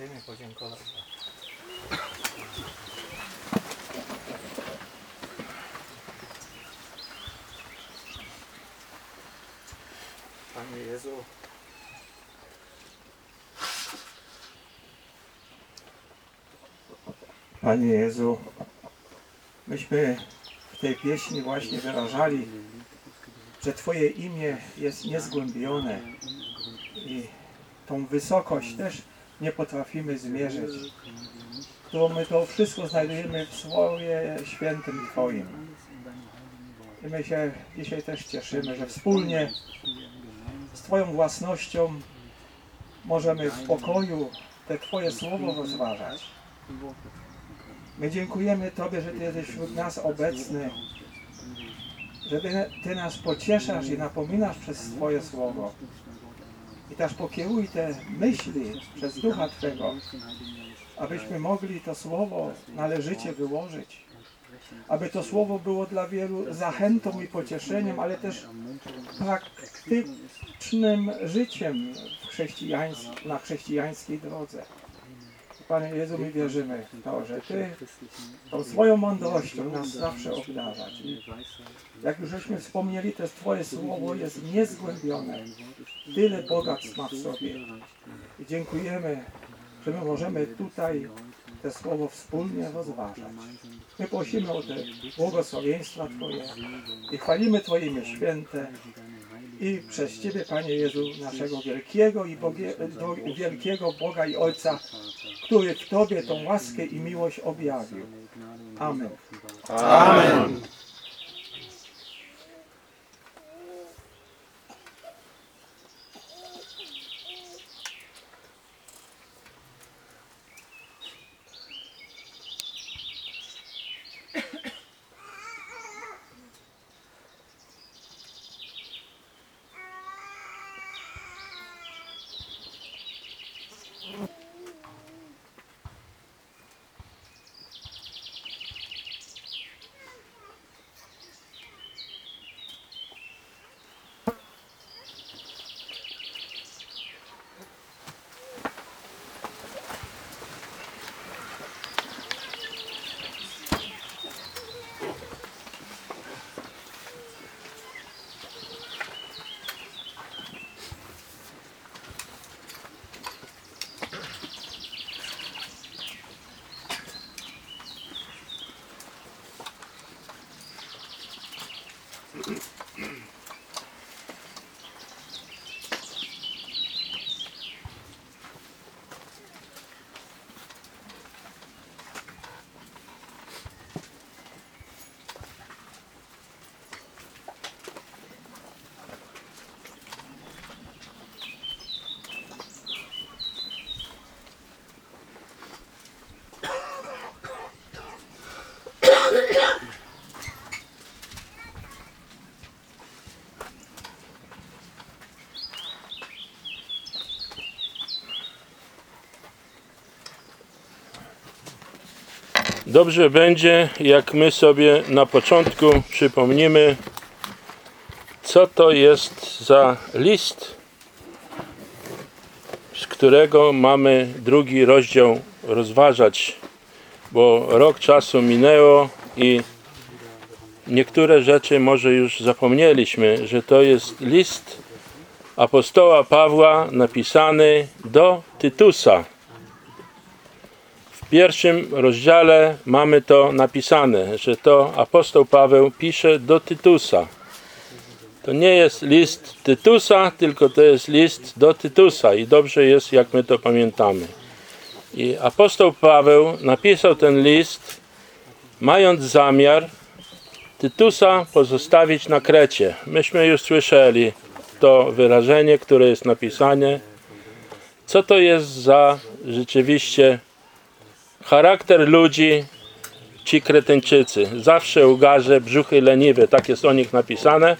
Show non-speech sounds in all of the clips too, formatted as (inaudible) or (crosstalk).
Chcemy podziękować Panie Jezu, Panie Jezu, myśmy w tej pieśni właśnie wyrażali, że Twoje imię jest niezgłębione i tą wysokość też nie potrafimy zmierzyć, którą my to wszystko znajdujemy w Słowie Świętym Twoim. I my się dzisiaj też cieszymy, że wspólnie z Twoją własnością możemy w pokoju te Twoje Słowo rozważać. My dziękujemy Tobie, że Ty jesteś wśród nas obecny, że Ty, nas pocieszasz i napominasz przez Twoje Słowo. I też pokieruj te myśli przez Ducha Twego, abyśmy mogli to Słowo należycie wyłożyć. Aby to Słowo było dla wielu zachętą i pocieszeniem, ale też praktycznym życiem na chrześcijańskiej drodze. Panie Jezu, my wierzymy w to, że Ty tą swoją mądrością nas zawsze obdarzasz. I jak już żeśmy wspomnieli, to Twoje Słowo jest niezgłębione. Tyle bogactw ma w sobie. I dziękujemy, że my możemy tutaj te Słowo wspólnie rozważać. My prosimy o te błogosławieństwa Twoje i chwalimy Twoje imię święte i przez Ciebie, Panie Jezu, naszego wielkiego i Bogie, do, wielkiego Boga i Ojca, który w Tobie tą łaskę i miłość objawił. Amen. Amen. Dobrze będzie, jak my sobie na początku przypomnimy, co to jest za list, z którego mamy drugi rozdział rozważać, bo rok czasu minęło i niektóre rzeczy może już zapomnieliśmy, że to jest list apostoła Pawła napisany do Tytusa. Pierwszym rozdziale mamy to napisane, że to apostoł Paweł pisze do Tytusa. To nie jest list Tytusa, tylko to jest list do Tytusa i dobrze jest, jak my to pamiętamy. I apostoł Paweł napisał ten list, mając zamiar Tytusa pozostawić na Krecie. Myśmy już słyszeli to wyrażenie, które jest napisane. Co to jest za rzeczywiście charakter ludzi, ci kretyńczycy. Zawsze ugarze, brzuchy leniwe, tak jest o nich napisane.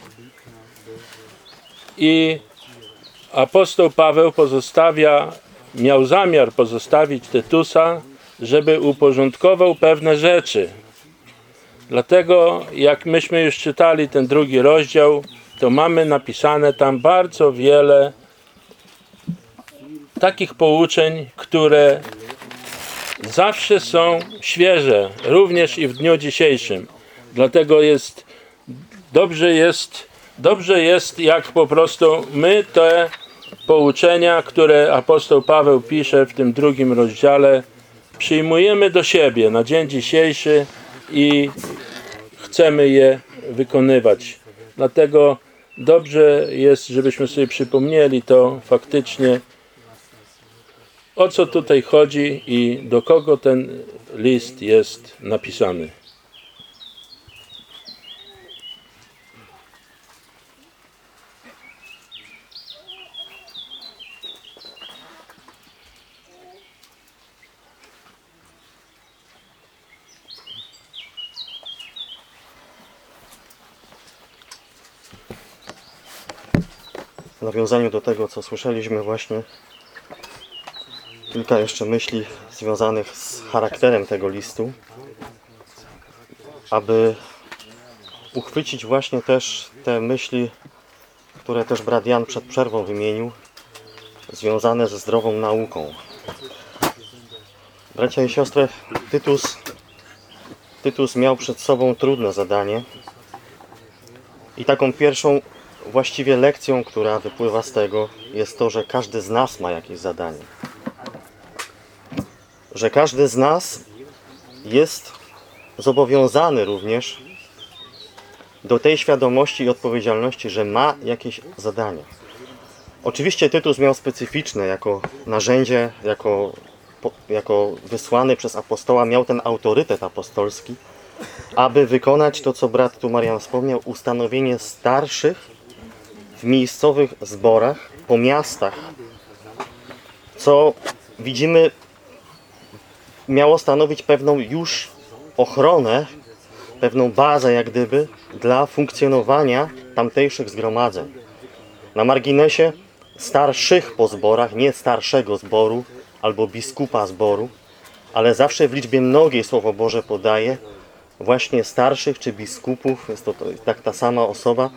I apostoł Paweł pozostawia, miał zamiar pozostawić Tytusa, żeby uporządkował pewne rzeczy. Dlatego, jak myśmy już czytali ten drugi rozdział, to mamy napisane tam bardzo wiele takich pouczeń, które zawsze są świeże, również i w dniu dzisiejszym. Dlatego jest dobrze jest, dobrze jest jak po prostu my te pouczenia, które apostoł Paweł pisze w tym drugim rozdziale, przyjmujemy do siebie na dzień dzisiejszy i chcemy je wykonywać. Dlatego dobrze jest, żebyśmy sobie przypomnieli to faktycznie, o co tutaj chodzi i do kogo ten list jest napisany. W nawiązaniu do tego, co słyszeliśmy właśnie, kilka jeszcze myśli związanych z charakterem tego listu, aby uchwycić właśnie też te myśli, które też brat Jan przed przerwą wymienił, związane ze zdrową nauką. Bracia i siostry, Tytus, Tytus miał przed sobą trudne zadanie i taką pierwszą właściwie lekcją, która wypływa z tego, jest to, że każdy z nas ma jakieś zadanie. Że każdy z nas jest zobowiązany również do tej świadomości i odpowiedzialności, że ma jakieś zadanie. Oczywiście Tytus miał specyficzne jako narzędzie, jako, jako wysłany przez apostoła, miał ten autorytet apostolski, aby wykonać to, co brat tu Marian wspomniał, ustanowienie starszych w miejscowych zborach, po miastach, co widzimy miało stanowić pewną już ochronę, pewną bazę jak gdyby dla funkcjonowania tamtejszych zgromadzeń. Na marginesie starszych po zborach, nie starszego zboru albo biskupa zboru, ale zawsze w liczbie mnogiej Słowo Boże podaje właśnie starszych czy biskupów, jest to, tak ta sama osoba,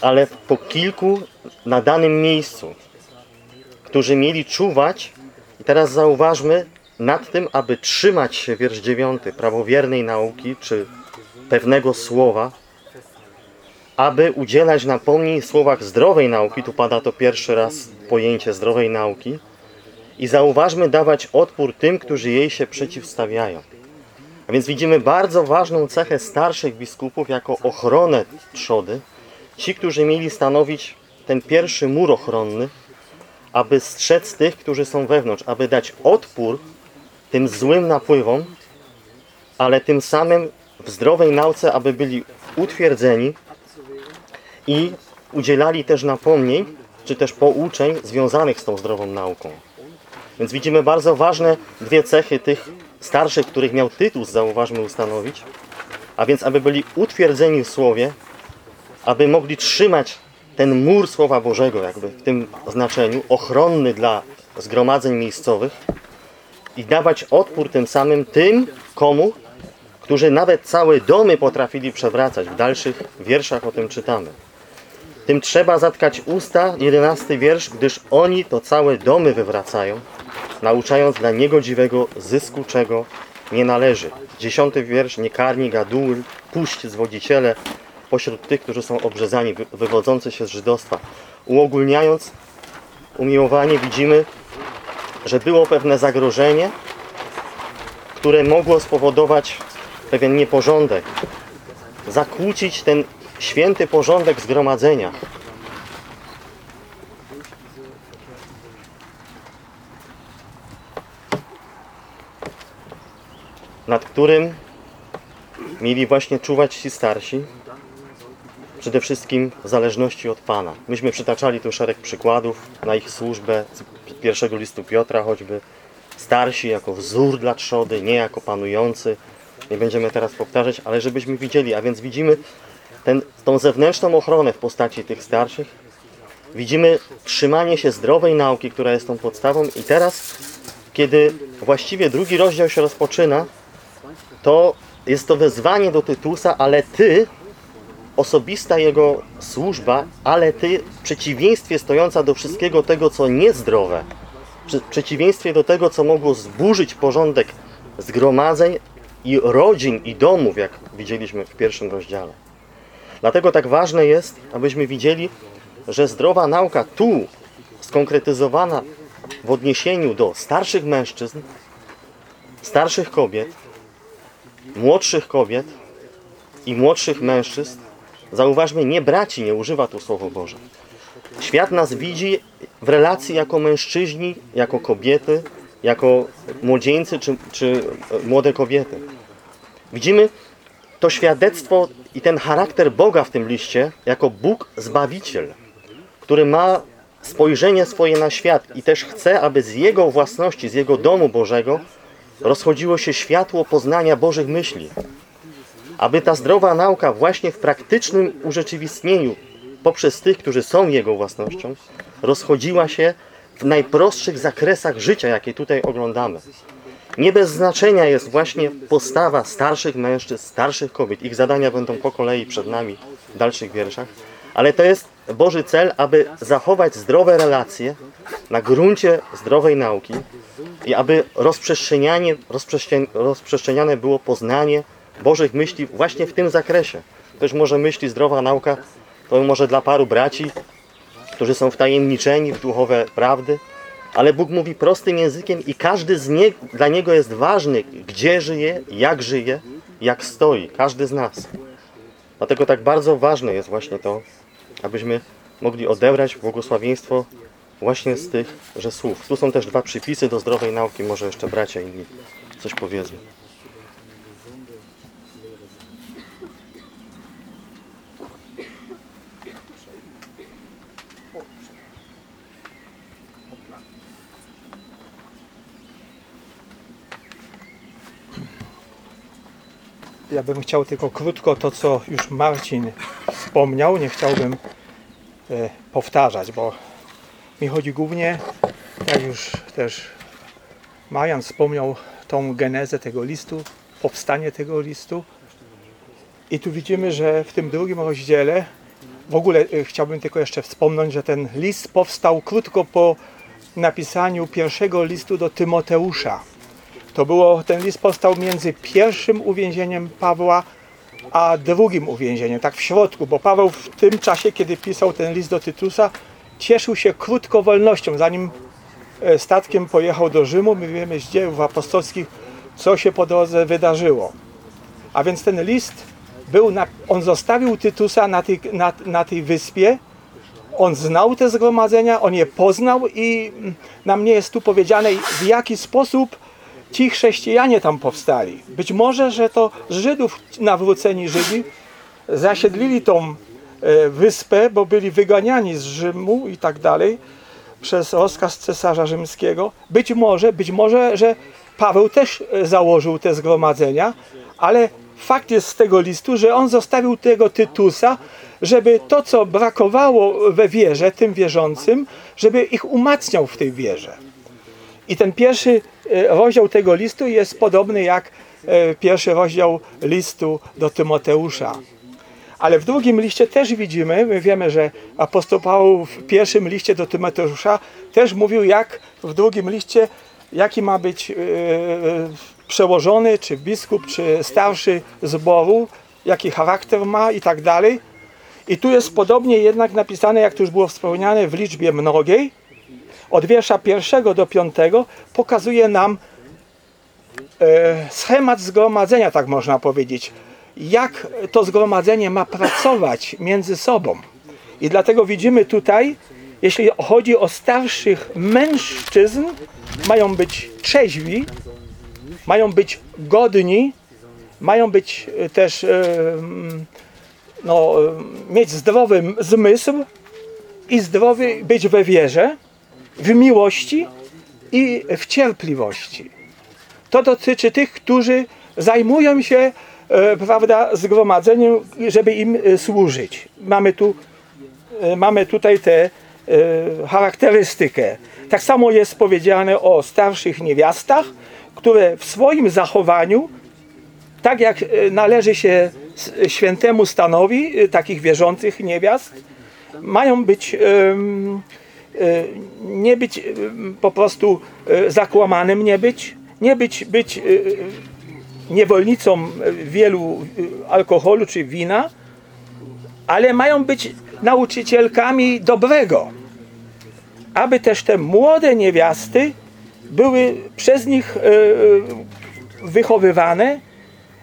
ale po kilku na danym miejscu, którzy mieli czuwać, i teraz zauważmy, nad tym, aby trzymać się, wiersz 9, prawowiernej nauki, czy pewnego słowa, aby udzielać napomnień w słowach zdrowej nauki, tu pada to pierwszy raz pojęcie zdrowej nauki, i zauważmy dawać odpór tym, którzy jej się przeciwstawiają. A więc widzimy bardzo ważną cechę starszych biskupów jako ochronę trzody, ci, którzy mieli stanowić ten pierwszy mur ochronny, aby strzec tych, którzy są wewnątrz, aby dać odpór tym złym napływom, ale tym samym w zdrowej nauce, aby byli utwierdzeni i udzielali też napomnień, czy też pouczeń związanych z tą zdrową nauką. Więc widzimy bardzo ważne dwie cechy tych starszych, których miał Tytus, zauważmy, ustanowić, a więc aby byli utwierdzeni w Słowie, aby mogli trzymać ten mur Słowa Bożego, jakby w tym znaczeniu, ochronny dla zgromadzeń miejscowych i dawać odpór tym samym tym, komu, którzy nawet całe domy potrafili przewracać. W dalszych wierszach o tym czytamy. Tym trzeba zatkać usta, jedenasty wiersz, gdyż oni to całe domy wywracają, nauczając dla niegodziwego zysku, czego nie należy. Dziesiąty wiersz, nie karni gaduły, puść zwodziciele pośród tych, którzy są obrzezani, wy- wywodzący się z żydostwa. Uogólniając, umiłowanie widzimy, że było pewne zagrożenie, które mogło spowodować pewien nieporządek, zakłócić ten święty porządek zgromadzenia. Nad którym mieli właśnie czuwać ci starsi, przede wszystkim w zależności od Pana. Myśmy przytaczali tu szereg przykładów na ich służbę pierwszego listu Piotra choćby. Starsi jako wzór dla trzody, nie jako panujący. Nie będziemy teraz powtarzać, ale żebyśmy widzieli, a więc widzimy ten, tą zewnętrzną ochronę w postaci tych starszych. Widzimy trzymanie się zdrowej nauki, która jest tą podstawą i teraz, kiedy właściwie drugi rozdział się rozpoczyna, to jest to wezwanie do Tytusa, ale Ty, osobista jego służba, ale Ty w przeciwieństwie stojąca do wszystkiego tego, co niezdrowe, w przeciwieństwie do tego, co mogło zburzyć porządek zgromadzeń i rodzin i domów, jak widzieliśmy w pierwszym rozdziale. Dlatego tak ważne jest, abyśmy widzieli, że zdrowa nauka tu skonkretyzowana w odniesieniu do starszych mężczyzn, starszych kobiet, młodszych kobiet i młodszych mężczyzn, zauważmy, nie braci nie używa tu Słowo Boże. Świat nas widzi w relacji jako mężczyźni, jako kobiety, jako młodzieńcy czy, czy e, młode kobiety. Widzimy to świadectwo i ten charakter Boga w tym liście jako Bóg Zbawiciel, który ma spojrzenie swoje na świat i też chce, aby z Jego własności, z Jego domu Bożego rozchodziło się światło poznania Bożych myśli. Aby ta zdrowa nauka właśnie w praktycznym urzeczywistnieniu poprzez tych, którzy są Jego własnością, rozchodziła się w najprostszych zakresach życia, jakie tutaj oglądamy. Nie bez znaczenia jest właśnie postawa starszych mężczyzn, starszych kobiet. Ich zadania będą po kolei przed nami w dalszych wierszach. Ale to jest Boży cel, aby zachować zdrowe relacje na gruncie zdrowej nauki i aby rozprzestrzenianie, rozprzestrzeniane było poznanie Bożych myśli właśnie w tym zakresie. Ktoś może myśli zdrowa nauka, to może dla paru braci, którzy są wtajemniczeni w duchowe prawdy, ale Bóg mówi prostym językiem i każdy z nie, dla Niego jest ważny, gdzie żyje, jak żyje, jak stoi. Każdy z nas. Dlatego tak bardzo ważne jest właśnie to, abyśmy mogli odebrać błogosławieństwo właśnie z tych że słów. Tu są też dwa przypisy do zdrowej nauki. Może jeszcze bracia inni coś powiedzą. Ja bym chciał tylko krótko to, co już Marcin wspomniał, nie chciałbym e, powtarzać, bo mi chodzi głównie, jak już też Marian wspomniał, tą genezę tego listu, powstanie tego listu. I tu widzimy, że w tym drugim rozdziale, w ogóle e, chciałbym tylko jeszcze wspomnieć, że ten list powstał krótko po napisaniu pierwszego listu do Tymoteusza. To było, ten list powstał między pierwszym uwięzieniem Pawła a drugim uwięzieniem, tak w środku, bo Paweł w tym czasie, kiedy pisał ten list do Tytusa, cieszył się krótko wolnością, zanim e, statkiem pojechał do Rzymu. My wiemy z dziejów apostolskich, co się po drodze wydarzyło. A więc ten list był, na, on zostawił Tytusa na tej, na, na tej wyspie, on znał te zgromadzenia, on je poznał i mm, nam nie jest tu powiedziane, w jaki sposób ci chrześcijanie tam powstali. Być może, że to Żydów nawróceni Żydzi zasiedlili tą e, wyspę, bo byli wyganiani z Rzymu i tak dalej przez rozkaz cesarza rzymskiego. Być może, być może, że Paweł też e, założył te zgromadzenia, ale fakt jest z tego listu, że on zostawił tego Tytusa, żeby to, co brakowało we wierze, tym wierzącym, żeby ich umacniał w tej wierze. I ten pierwszy e, rozdział tego listu jest podobny jak e, pierwszy rozdział listu do Tymoteusza. Ale w drugim liście też widzimy, my wiemy, że apostoł Paweł w pierwszym liście do Tymoteusza też mówił, jak w drugim liście, jaki ma być e, przełożony, czy biskup, czy starszy zboru, jaki charakter ma i tak dalej. I tu jest podobnie jednak napisane, jak to już było wspomniane, w liczbie mnogiej, od wiersza pierwszego do piątego pokazuje nam e, schemat zgromadzenia, tak można powiedzieć. Jak to zgromadzenie ma pracować między sobą. I dlatego widzimy tutaj, jeśli chodzi o starszych mężczyzn, mają być trzeźwi, mają być godni, mają być e, też e, mm, no, mieć zdrowy zmysł i zdrowy być we wierze w miłości i w cierpliwości. To dotyczy tych, którzy zajmują się e, prawda, zgromadzeniem, żeby im e, służyć. Mamy, tu, e, mamy tutaj tę charakterystykę. Tak samo jest powiedziane o starszych niewiastach, które w swoim zachowaniu, tak jak należy się świętemu stanowi takich wierzących niewiast, mają być nie być e, po prostu e, zakłamanym, nie być, nie być, być niewolnicą wielu alkoholu czy wina, ale mają być nauczycielkami dobrego, aby też te młode niewiasty były przez nich wychowywane,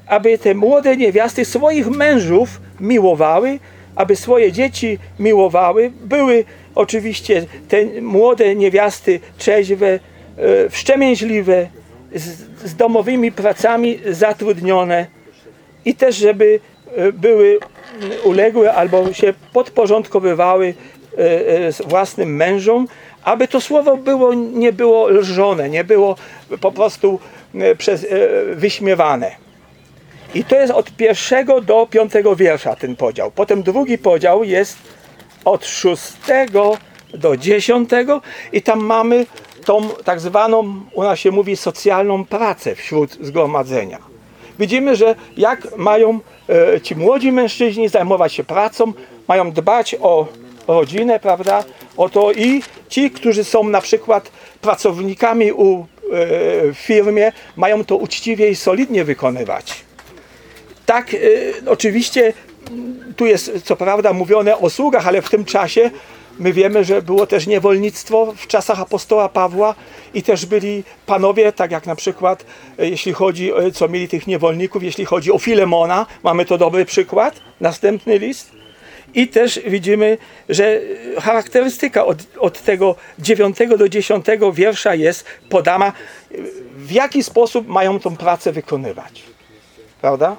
aby te młode niewiasty swoich mężów miłowały, aby swoje dzieci miłowały. Były oczywiście te młode niewiasty trzeźwe, e, wszczemięźliwe, z, domowymi pracami zatrudnione i też, żeby e, były uległe albo się podporządkowywały e, własnym mężom, aby to słowo było, nie było lżone, nie było po prostu przez, wyśmiewane. I to jest od pierwszego do piątego wiersza ten podział. Potem drugi podział jest od szóstego do dziesiątego i tam mamy tą tak zwaną, u nas się mówi, socjalną pracę wśród zgromadzenia. Widzimy, że jak mają e, ci młodzi mężczyźni zajmować się pracą, mają dbać o rodzinę, prawda? O to i ci, którzy są na przykład pracownikami u, e, firmie, mają to uczciwie i solidnie wykonywać. Tak, y, oczywiście tu jest co prawda mówione o sługach, ale w tym czasie my wiemy, że było też niewolnictwo w czasach apostoła Pawła i też byli panowie, tak jak na przykład y, jeśli chodzi, o- co mieli tych niewolników, jeśli chodzi o Filemona, mamy to dobry przykład, następny list. I też widzimy, że y, charakterystyka od, od tego 9 do 10 wiersza jest podana, w jaki sposób mają tą pracę wykonywać prawda?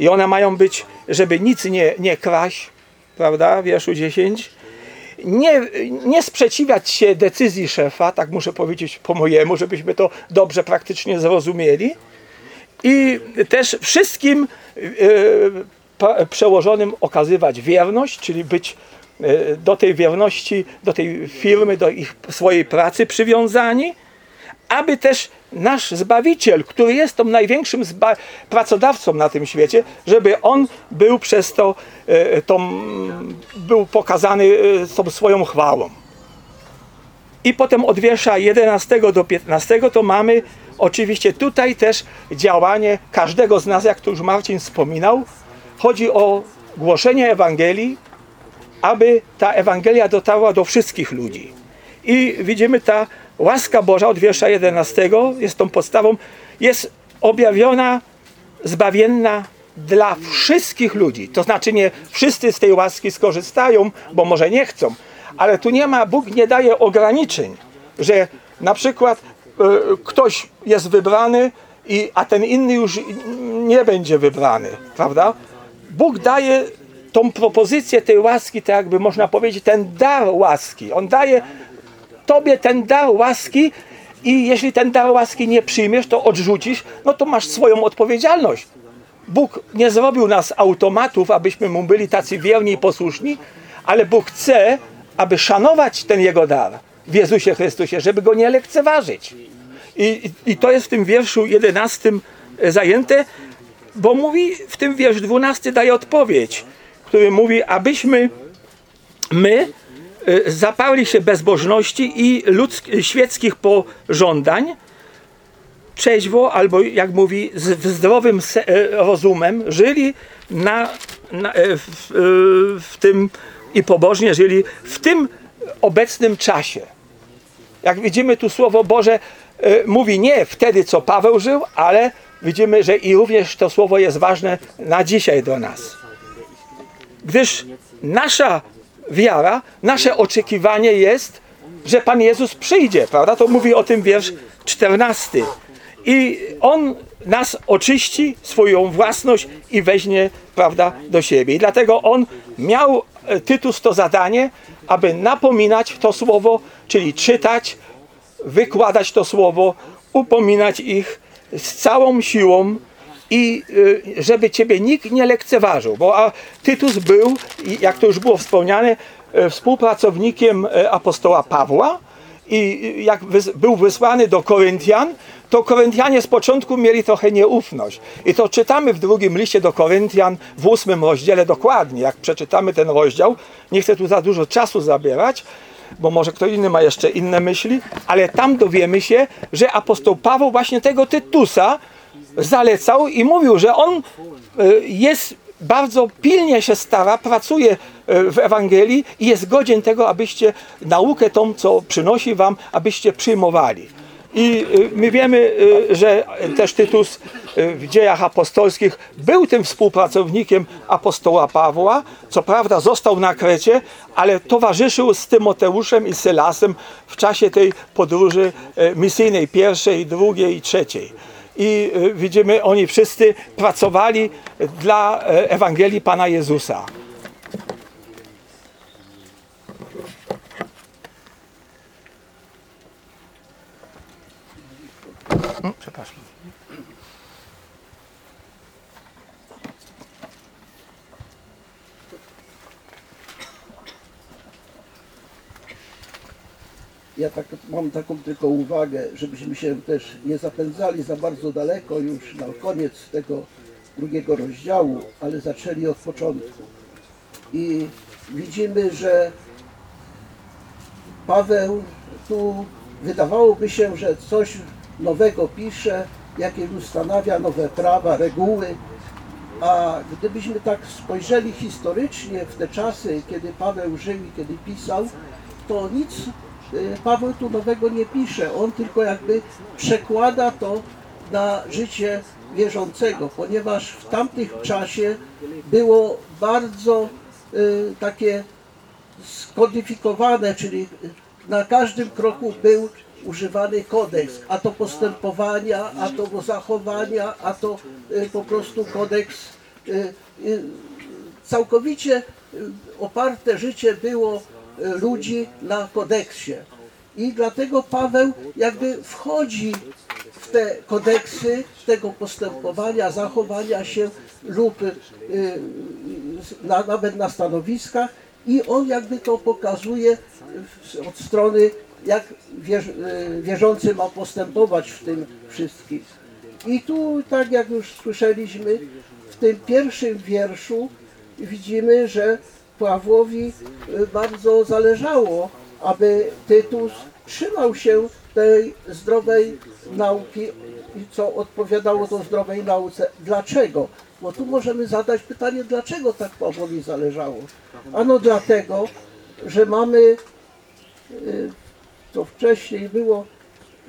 I one mają być, żeby nic nie, nie kraść, prawda? Wierszu 10. Nie, nie sprzeciwiać się decyzji szefa, tak muszę powiedzieć po mojemu, żebyśmy to dobrze praktycznie zrozumieli. I też wszystkim e, przełożonym okazywać wierność, czyli być e, do tej wierności, do tej firmy, do ich swojej pracy przywiązani aby też nasz Zbawiciel, który jest tą największym pracodawcą na tym świecie, żeby on był przez to, e, tą, był pokazany e, tą swoją chwałą. I potem od wiersza 11 do 15 to mamy oczywiście tutaj też działanie każdego z nas, jak to już Marcin wspominał. Chodzi o głoszenie Ewangelii, aby ta Ewangelia dotarła do wszystkich ludzi. I widzimy ta łaska Boża od wiersza 11 jest tą podstawą, jest objawiona, zbawienna dla wszystkich ludzi. To znaczy nie wszyscy z tej łaski skorzystają, bo może nie chcą, ale tu nie ma, Bóg nie daje ograniczeń, że na przykład e, ktoś jest wybrany, i, a ten inny już nie będzie wybrany, prawda? Bóg daje tą propozycję tej łaski, tak jakby można powiedzieć, ten dar łaski. On daje tobie ten dar łaski i jeśli ten dar łaski nie przyjmiesz, to odrzucisz, no to masz swoją odpowiedzialność. Bóg nie zrobił nas automatów, abyśmy mu byli tacy wierni i posłuszni, ale Bóg chce, aby szanować ten Jego dar w Jezusie Chrystusie, żeby go nie lekceważyć. I, i, to jest w tym wierszu 11 zajęte, bo mówi, w tym wiersz 12 daje odpowiedź, który mówi, abyśmy my zaparli się bezbożności i ludzk- świeckich pożądań, trzeźwo, albo jak mówi, z zdrowym e, rozumem, żyli na, na, e, w, w tym i pobożnie żyli w tym obecnym czasie. Jak widzimy tu Słowo Boże mówi nie wtedy, co Paweł żył, ale widzimy, że i również to Słowo jest ważne na dzisiaj do nas. Gdyż nasza wiara, nasze oczekiwanie jest, że Pan Jezus przyjdzie, prawda? To mówi o tym wiersz 14. I On nas oczyści, swoją własność i weźmie, prawda, do siebie. I dlatego On miał e, Tytus to zadanie, aby napominać to słowo, czyli czytać, wykładać to słowo, upominać ich z całą siłą i y, żeby ciebie nikt nie lekceważył, bo a Tytus był, jak to już było wspomniane, e, współpracownikiem e, apostoła Pawła i y, jak był wysłany do Koryntian, to Koryntianie z początku mieli trochę nieufność. I to czytamy w drugim liście do Koryntian w ósmym rozdziale dokładnie. Jak przeczytamy ten rozdział, nie chcę tu za dużo czasu zabierać, bo może kto inny ma jeszcze inne myśli, ale tam dowiemy się, że apostoł Paweł właśnie tego Tytusa zalecał i mówił, że on e, jest bardzo pilnie się stara, pracuje e, w Ewangelii i jest godzien tego, abyście naukę tą, co przynosi wam, abyście przyjmowali. I y, my wiemy, że też Tytus w dziejach apostolskich był tym współpracownikiem apostoła Pawła. Co prawda został na Krecie, ale towarzyszył z Tymoteuszem i Sylasem w czasie tej podróży misyjnej pierwszej, drugiej i trzeciej. I y, widzimy, oni wszyscy pracowali dla e, Ewangelii Pana Jezusa. Mm, Przepraszam. Ja tak mam taką tylko uwagę, żebyśmy się też nie zapędzali za bardzo daleko już na koniec tego drugiego rozdziału, ale zaczęli od początku. I widzimy, że Paweł tu wydawałoby się, że coś nowego pisze, jakieś ustanawia nowe prawa, reguły, a gdybyśmy tak spojrzeli historycznie w te czasy, kiedy Paweł żył i kiedy pisał, to nic Paweł tu nowego nie pisze. On tylko jakby przekłada to na życie wierzącego, ponieważ w tamtym czasie było bardzo y, takie skodyfikowane, czyli na każdym kroku był używany kodeks, a to postępowania, a to zachowania, a to y, po prostu kodeks. y, y, Całkowicie y, oparte życie było y, ludzi na kodeksie. I dlatego Paweł jakby wchodzi w te kodeksy tego postępowania, zachowania się lub y, y, na, nawet na stanowiskach i on jakby to pokazuje od strony, jak wierz, y, wierzący ma postępować w tym wszystkim. I tu, tak jak już słyszeliśmy, w tym pierwszym wierszu widzimy, że Pawłowi y, bardzo zależało, aby Tytus trzymał się tej zdrowej nauki, co odpowiadało do zdrowej nauce. Dlaczego? Bo tu możemy zadać pytanie, dlaczego tak Pawłowi zależało? Ano dlatego, że mamy, y, co wcześniej było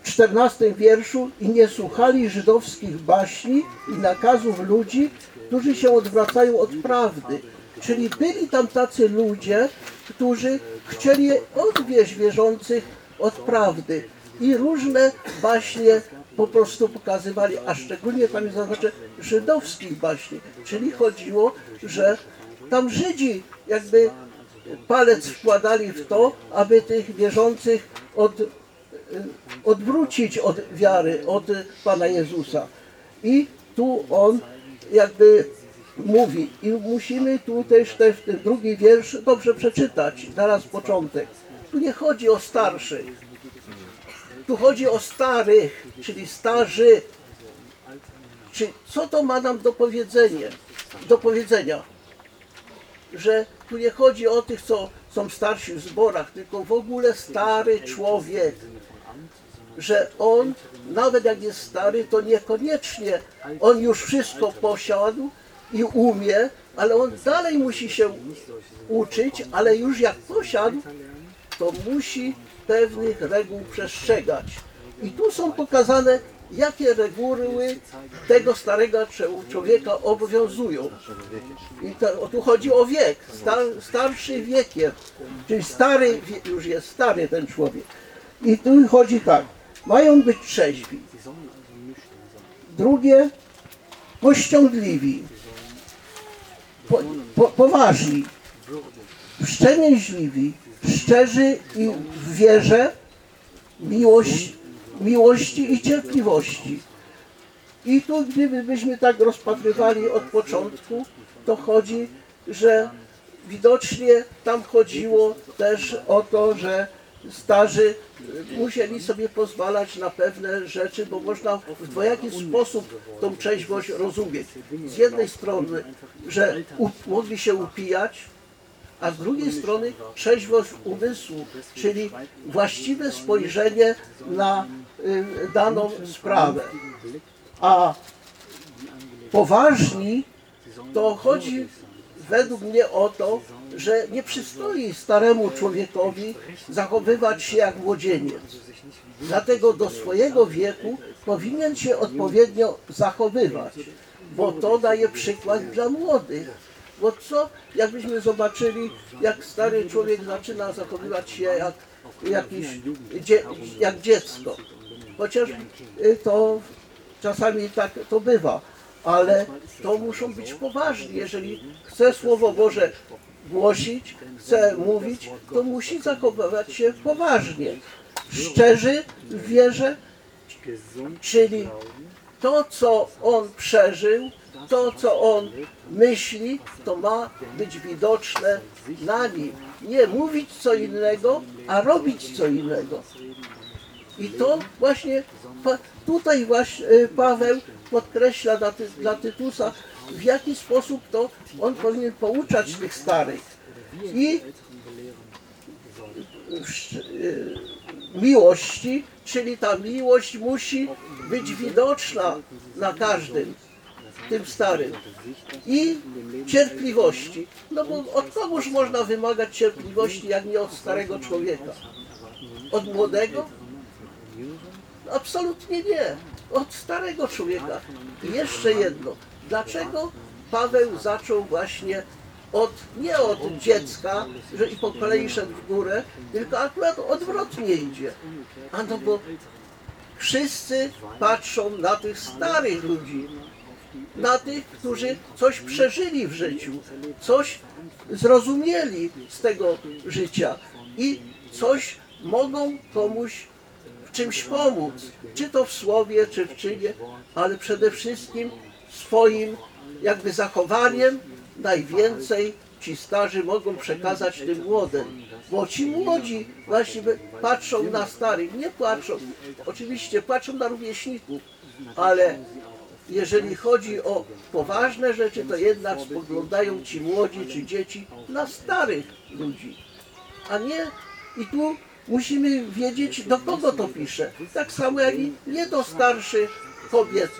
w czternastym wierszu, i nie słuchali żydowskich baśni i nakazów ludzi, którzy się odwracają od prawdy. Czyli byli tam tacy ludzie, którzy chcieli odwieźć wierzących od prawdy. I różne baśnie po prostu pokazywali, a szczególnie tam jest zaznaczone żydowskich baśni. Czyli chodziło, że tam Żydzi jakby palec wkładali w to, aby tych wierzących od, odwrócić od wiary, od Pana Jezusa. I tu on jakby mówi i musimy tu też te, w ten drugi wiersz dobrze przeczytać, zaraz początek. Tu nie chodzi o starszych, tu chodzi o starych, czyli starzy. Czy co to ma nam do powiedzenia? Do powiedzenia? Że tu nie chodzi o tych, co są starsi w zborach, tylko w ogóle stary człowiek. Że on, nawet jak jest stary, to niekoniecznie on już wszystko posiadł i umie, ale on dalej musi się uczyć, ale już jak posiadł, to musi pewnych reguł przestrzegać. I tu są pokazane, jakie reguły tego starego człowieka obowiązują. I to, tu chodzi o wiek, star, starszy wiekiem, czyli stary, już jest stary ten człowiek. I tu chodzi tak, mają być trzeźwi. Drugie, pościągliwi, po, po, poważni, wstrzemięźliwi, szczerzy i w wierze, miłość, miłości i cierpliwości. I tu gdybyśmy tak rozpatrywali od początku, to chodzi, że widocznie tam chodziło też o to, że starzy musieli sobie pozwalać na pewne rzeczy, bo można w dwojaki sposób tą trzeźwość rozumieć. Z jednej strony, że mogli się upijać, a z drugiej strony trzeźwość umysłu, czyli właściwe spojrzenie na y, daną sprawę. A poważni to chodzi według mnie o to, że nie przystoi staremu człowiekowi zachowywać się jak młodzieniec. Dlatego do swojego wieku powinien się odpowiednio zachowywać, bo to daje przykład dla młodych. Bo co, jakbyśmy zobaczyli, jak stary człowiek zaczyna zachowywać się jak jakiś, dzie, jak dziecko. Chociaż y, to czasami tak to bywa, ale to muszą być poważni. Jeżeli chce Słowo Boże głosić, chce mówić, to musi zachowywać się poważnie. Szczerzy w wierze, czyli to, co on przeżył, to, co on myśli, to ma być widoczne na nim. Nie mówić co innego, a robić co innego. I to właśnie tutaj właśnie y, Paweł podkreśla dla, Ty, dla Tytusa, w jaki sposób to on powinien pouczać tych starych. I y, miłości, czyli ta miłość musi być widoczna na każdym, tym starym. I cierpliwości. No bo od kogoż można wymagać cierpliwości, jak nie od starego człowieka? Od młodego? Absolutnie nie. Od starego człowieka. I jeszcze jedno. Dlaczego Paweł zaczął właśnie od, nie od dziecka, że i po kolei szedł w górę, tylko akurat odwrotnie idzie. A no bo wszyscy patrzą na tych starych ludzi, na tych, którzy coś przeżyli w życiu, coś zrozumieli z tego życia i coś mogą komuś czymś pomóc, czy to w słowie, czy w czynie, ale przede wszystkim swoim jakby zachowaniem najwięcej ci starzy mogą przekazać tym młodym. Bo ci młodzi właśnie patrzą na starych, nie patrzą, oczywiście patrzą na rówieśników, ale jeżeli chodzi o poważne rzeczy, to jednak spoglądają ci młodzi czy dzieci na starych ludzi a nie i tu musimy wiedzieć, do kogo to pisze. Tak samo jak i nie do starszych kobiet,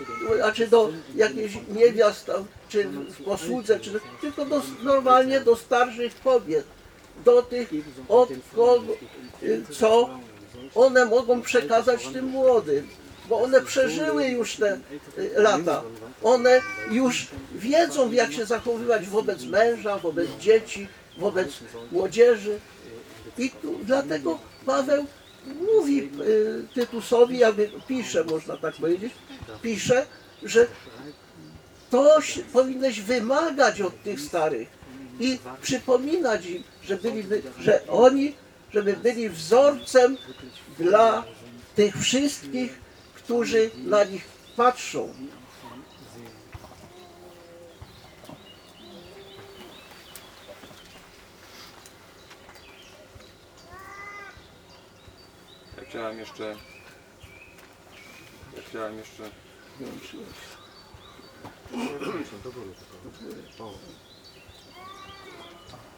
a czy do jakiejś niewiast, czy w posłudze, czy, tylko do, normalnie do starszych kobiet, do tych, od kogo, y, co one mogą przekazać tym młodym, bo one przeżyły już te y, lata. One już wiedzą, jak się zachowywać wobec męża, wobec dzieci, wobec młodzieży. I tu, dlatego Paweł mówi y, Tytusowi, jakby pisze, można tak powiedzieć, pisze, że to powinieneś wymagać od tych starych i przypominać im, że, byli, że oni, żeby byli wzorcem dla tych wszystkich, którzy na nich patrzą. Chciałem jeszcze. Ja chciałem jeszcze.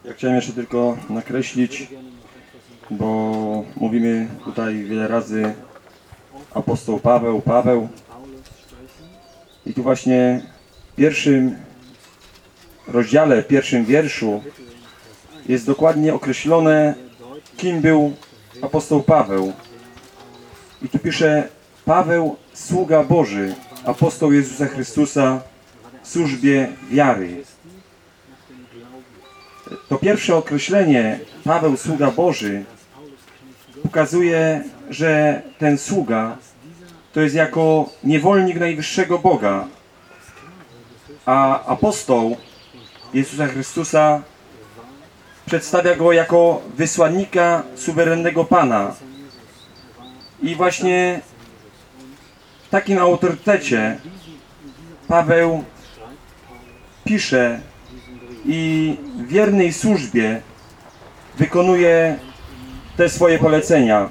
Ja chciałem jeszcze tylko nakreślić, bo mówimy tutaj wiele razy apostoł Paweł, Paweł. I tu właśnie w pierwszym rozdziale, w pierwszym wierszu jest dokładnie określone, kim był apostoł Paweł. I tu pisze Paweł, sługa Boży, apostoł Jezusa Chrystusa w służbie wiary. To pierwsze określenie Paweł, sługa Boży, pokazuje, że ten sługa to jest jako niewolnik najwyższego Boga, a apostoł Jezusa Chrystusa przedstawia go jako wysłannika suwerennego Pana. I właśnie w takim autorytecie Paweł pisze i w wiernej służbie wykonuje te swoje polecenia.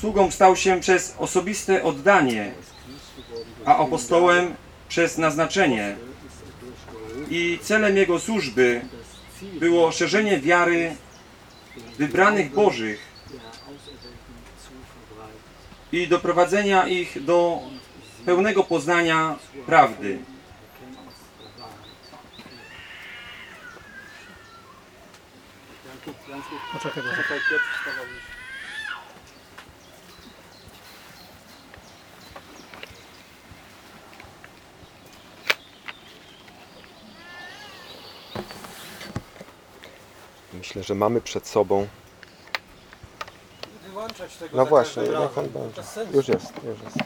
Sługą stał się przez osobiste oddanie, a apostołem przez naznaczenie. I celem jego służby było szerzenie wiary wybranych Bożych i doprowadzenia ich do pełnego poznania prawdy. Myślę, że mamy przed sobą. No właśnie, niech on będzie. Już jest, już jest.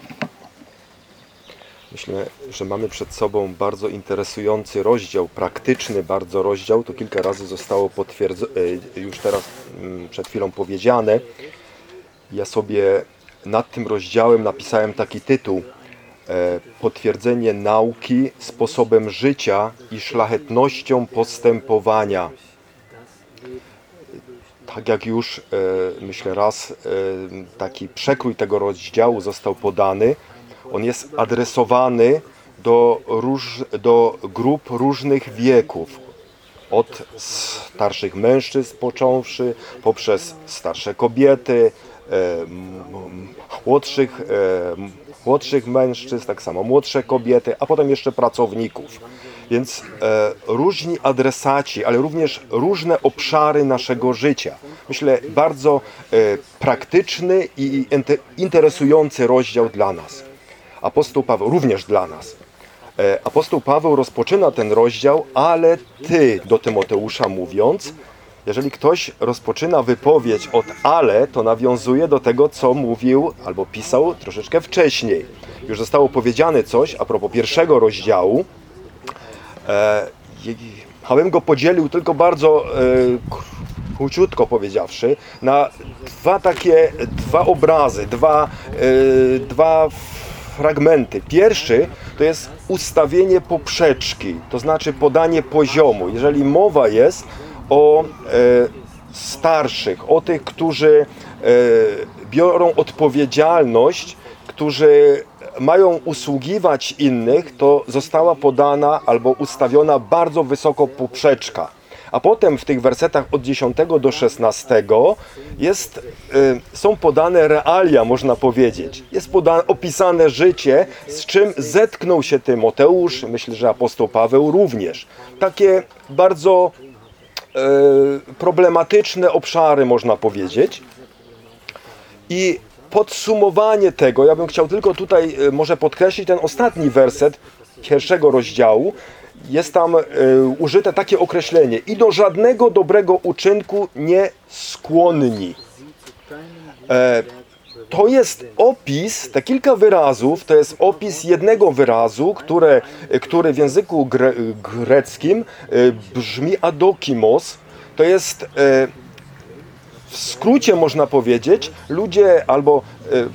Myślę, że mamy przed sobą bardzo interesujący rozdział, praktyczny bardzo rozdział. To kilka razy zostało potwierdzone, już teraz mm, przed chwilą powiedziane. Ja sobie nad tym rozdziałem napisałem taki tytuł e, Potwierdzenie nauki sposobem życia i szlachetnością postępowania tak jak już e, myślę raz e, taki przekrój tego rozdziału został podany, on jest adresowany do, róż, do grup różnych wieków. Od starszych mężczyzn począwszy, poprzez starsze kobiety, e, młodszych, młodszych mężczyzn, tak samo młodsze kobiety, a potem jeszcze pracowników. Więc e, różni adresaci, ale również różne obszary naszego życia. Myślę, bardzo e, praktyczny i inte- interesujący rozdział dla nas. Apostoł Paweł, również dla nas. E, Apostoł Paweł rozpoczyna ten rozdział, ale ty do Tymoteusza mówiąc, jeżeli ktoś rozpoczyna wypowiedź od ale, to nawiązuje do tego, co mówił albo pisał troszeczkę wcześniej. Już zostało powiedziane coś a propos pierwszego rozdziału, E, je- ja bym go podzielił tylko bardzo e, kr- króciutko powiedziawszy na dwa takie, dwa obrazy, dwa, e, dwa fragmenty. Pierwszy to jest ustawienie poprzeczki, to znaczy podanie poziomu. Jeżeli mowa jest o starszych, o tych, którzy biorą odpowiedzialność, którzy mają usługiwać innych, to została podana albo ustawiona bardzo wysoko poprzeczka. A potem w tych wersetach od 10 do 16 jest, y, są podane realia, można powiedzieć. Jest podane, opisane życie, z czym zetknął się Tymoteusz, myślę, że apostoł Paweł również. Takie bardzo y, problematyczne obszary, można powiedzieć. I podsumowanie tego, ja bym chciał tylko tutaj e, może podkreślić ten ostatni werset pierwszego rozdziału. Jest tam e, użyte takie określenie i do żadnego dobrego uczynku nie skłonni. E, to jest opis, te kilka wyrazów, to jest opis jednego wyrazu, które, który w języku gre, greckim brzmi adokimos. To jest w skrócie można powiedzieć, ludzie albo e, e,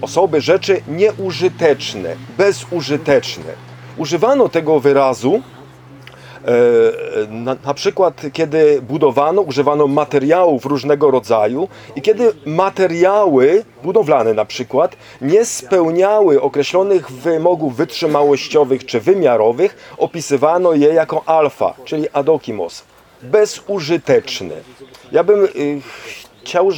osoby, rzeczy nieużyteczne, bezużyteczne. Używano tego wyrazu e, na, na przykład kiedy budowano, używano materiałów różnego rodzaju i kiedy materiały budowlane na przykład nie spełniały określonych wymogów wytrzymałościowych czy wymiarowych, opisywano je jako alfa, czyli adokimos, bezużyteczny. Ja bym y, chciał,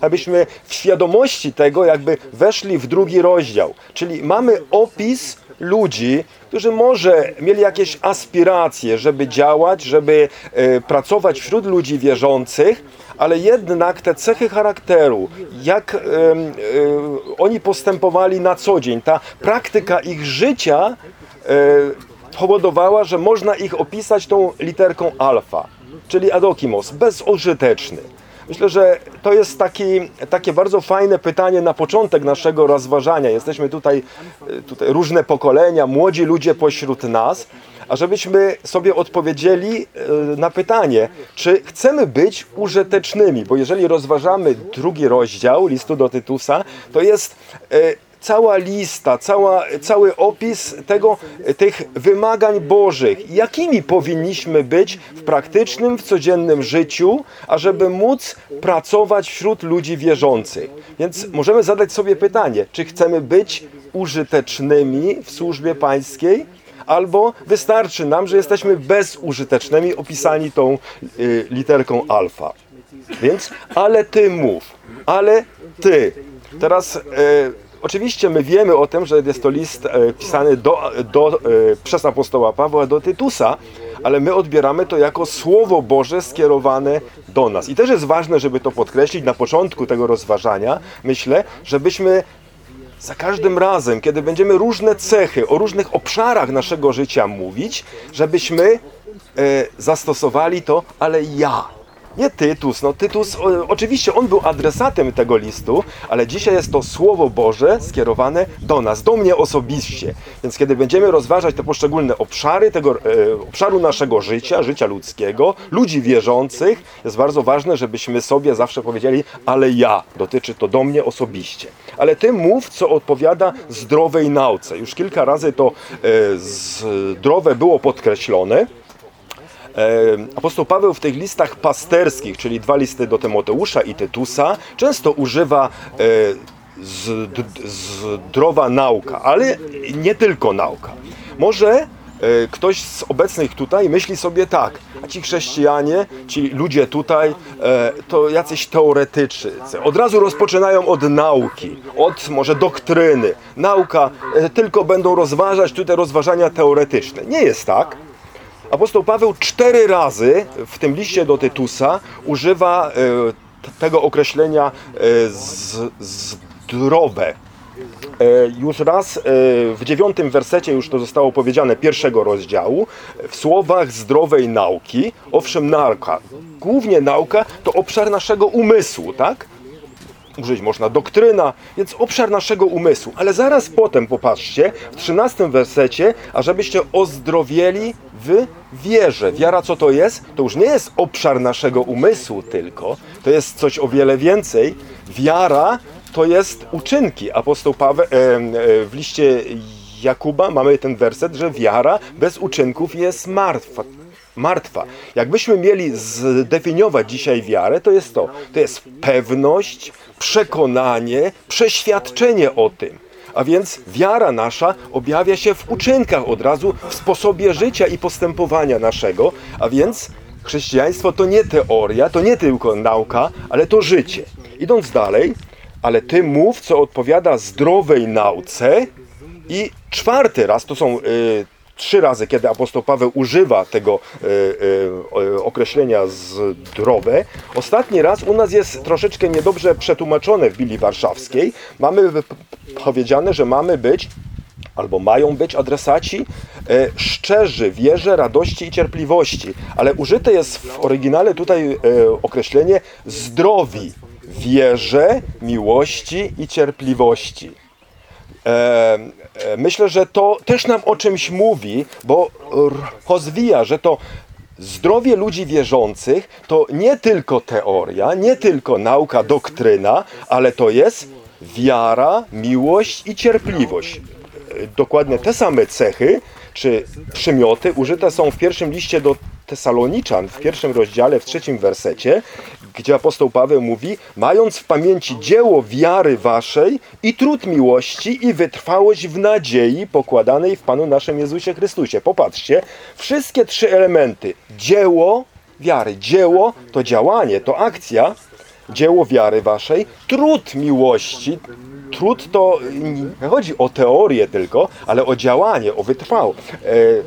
abyśmy w świadomości tego jakby weszli w drugi rozdział, czyli mamy opis ludzi, którzy może mieli jakieś aspiracje, żeby działać, żeby e, pracować wśród ludzi wierzących, ale jednak te cechy charakteru, jak e, oni postępowali na co dzień, ta praktyka ich życia powodowała, że można ich opisać tą literką alfa, czyli adokimos, bezużyteczny. Myślę, że to jest taki, takie bardzo fajne pytanie na początek naszego rozważania. Jesteśmy tutaj, e, tutaj różne pokolenia, młodzi ludzie pośród nas, a żebyśmy sobie odpowiedzieli e, na pytanie, czy chcemy być użytecznymi, bo jeżeli rozważamy drugi rozdział listu do Tytusa, to jest e, cała lista, cała, cały opis tego, tych wymagań Bożych, jakimi powinniśmy być w praktycznym, w codziennym życiu, ażeby móc pracować wśród ludzi wierzących. Więc możemy zadać sobie pytanie, czy chcemy być użytecznymi w służbie pańskiej, albo wystarczy nam, że jesteśmy bezużytecznymi, opisani tą y, literką alfa. Więc, ale ty mów, ale ty. Teraz e, oczywiście my wiemy o tym, że jest to list e, pisany do, do, e, przez apostoła Pawła do Tytusa, ale my odbieramy to jako Słowo Boże skierowane do nas. I też jest ważne, żeby to podkreślić na początku tego rozważania, myślę, żebyśmy za każdym razem, kiedy będziemy różne cechy o różnych obszarach naszego życia mówić, żebyśmy e, zastosowali to, ale ja. Nie Tytus. No Tytus, o, oczywiście on był adresatem tego listu, ale dzisiaj jest to Słowo Boże skierowane do nas, do mnie osobiście. Więc kiedy będziemy rozważać te poszczególne obszary tego, e, obszaru naszego życia, życia ludzkiego, ludzi wierzących, jest bardzo ważne, żebyśmy sobie zawsze powiedzieli, ale ja, dotyczy to do mnie osobiście. Ale ty mów, co odpowiada zdrowej nauce. Już kilka razy to e, zdrowe było podkreślone. E, Apostoł Paweł w tych listach pasterskich, czyli dwa listy do Tymoteusza i Tytusa, często używa e, zd- zdrowa nauka, ale nie tylko nauka. Może e, ktoś z obecnych tutaj myśli sobie tak, a ci chrześcijanie, ci ludzie tutaj, to jacyś teoretycy. Od razu rozpoczynają od nauki, od może doktryny. Nauka, tylko będą rozważać tutaj rozważania teoretyczne. Nie jest tak. Apostoł Paweł cztery razy w tym liście do Tytusa używa e, tego określenia e, zdrowe. E, Już raz w dziewiątym wersecie już to zostało powiedziane pierwszego rozdziału w słowach zdrowej nauki. Owszem, nauka, głównie nauka to obszar naszego umysłu, tak? Użyć można doktryna, więc obszar naszego umysłu. Ale zaraz potem, popatrzcie, w 13 wersecie, a żebyście ozdrowieli w wierze. Wiara co to jest? To już nie jest obszar naszego umysłu tylko, to jest coś o wiele więcej. Wiara to jest uczynki. Apostoł Paweł w liście Jakuba mamy ten werset, że wiara bez uczynków jest martwa martwa. Jakbyśmy mieli zdefiniować dzisiaj wiarę, to jest to. To jest pewność, przekonanie, przeświadczenie o tym. A więc wiara nasza objawia się w uczynkach od razu, w sposobie życia i postępowania naszego. A więc chrześcijaństwo to nie teoria, to nie tylko nauka, ale to życie. Idąc dalej, ale ty mów, co odpowiada zdrowej nauce. I czwarty raz, to są y, trzy razy, kiedy apostoł Paweł używa tego e, e, określenia zdrowe. Ostatni raz u nas jest troszeczkę niedobrze przetłumaczone w Bilii Warszawskiej. Mamy powiedziane, że mamy być albo mają być adresaci e, szczerzy, wierze, radości i cierpliwości. Ale użyte jest w oryginale tutaj e, określenie zdrowi, wierze, miłości i cierpliwości. E, e, myślę, że to też nam o czymś mówi, bo rozwija, że to zdrowie ludzi wierzących to nie tylko teoria, nie tylko nauka, doktryna, ale to jest wiara, miłość i cierpliwość. E, Dokładnie te same cechy czy przymioty użyte są w pierwszym liście do Tesaloniczan, w pierwszym rozdziale, w trzecim wersecie, gdzie apostoł Paweł mówi, mając w pamięci dzieło wiary waszej i trud miłości i wytrwałość w nadziei pokładanej w Panu naszym Jezusie Chrystusie. Popatrzcie, wszystkie trzy elementy, dzieło wiary, dzieło to działanie, to akcja, dzieło wiary waszej, trud miłości, trud to nie chodzi o teorię tylko, ale o działanie, o wytrwałość, e,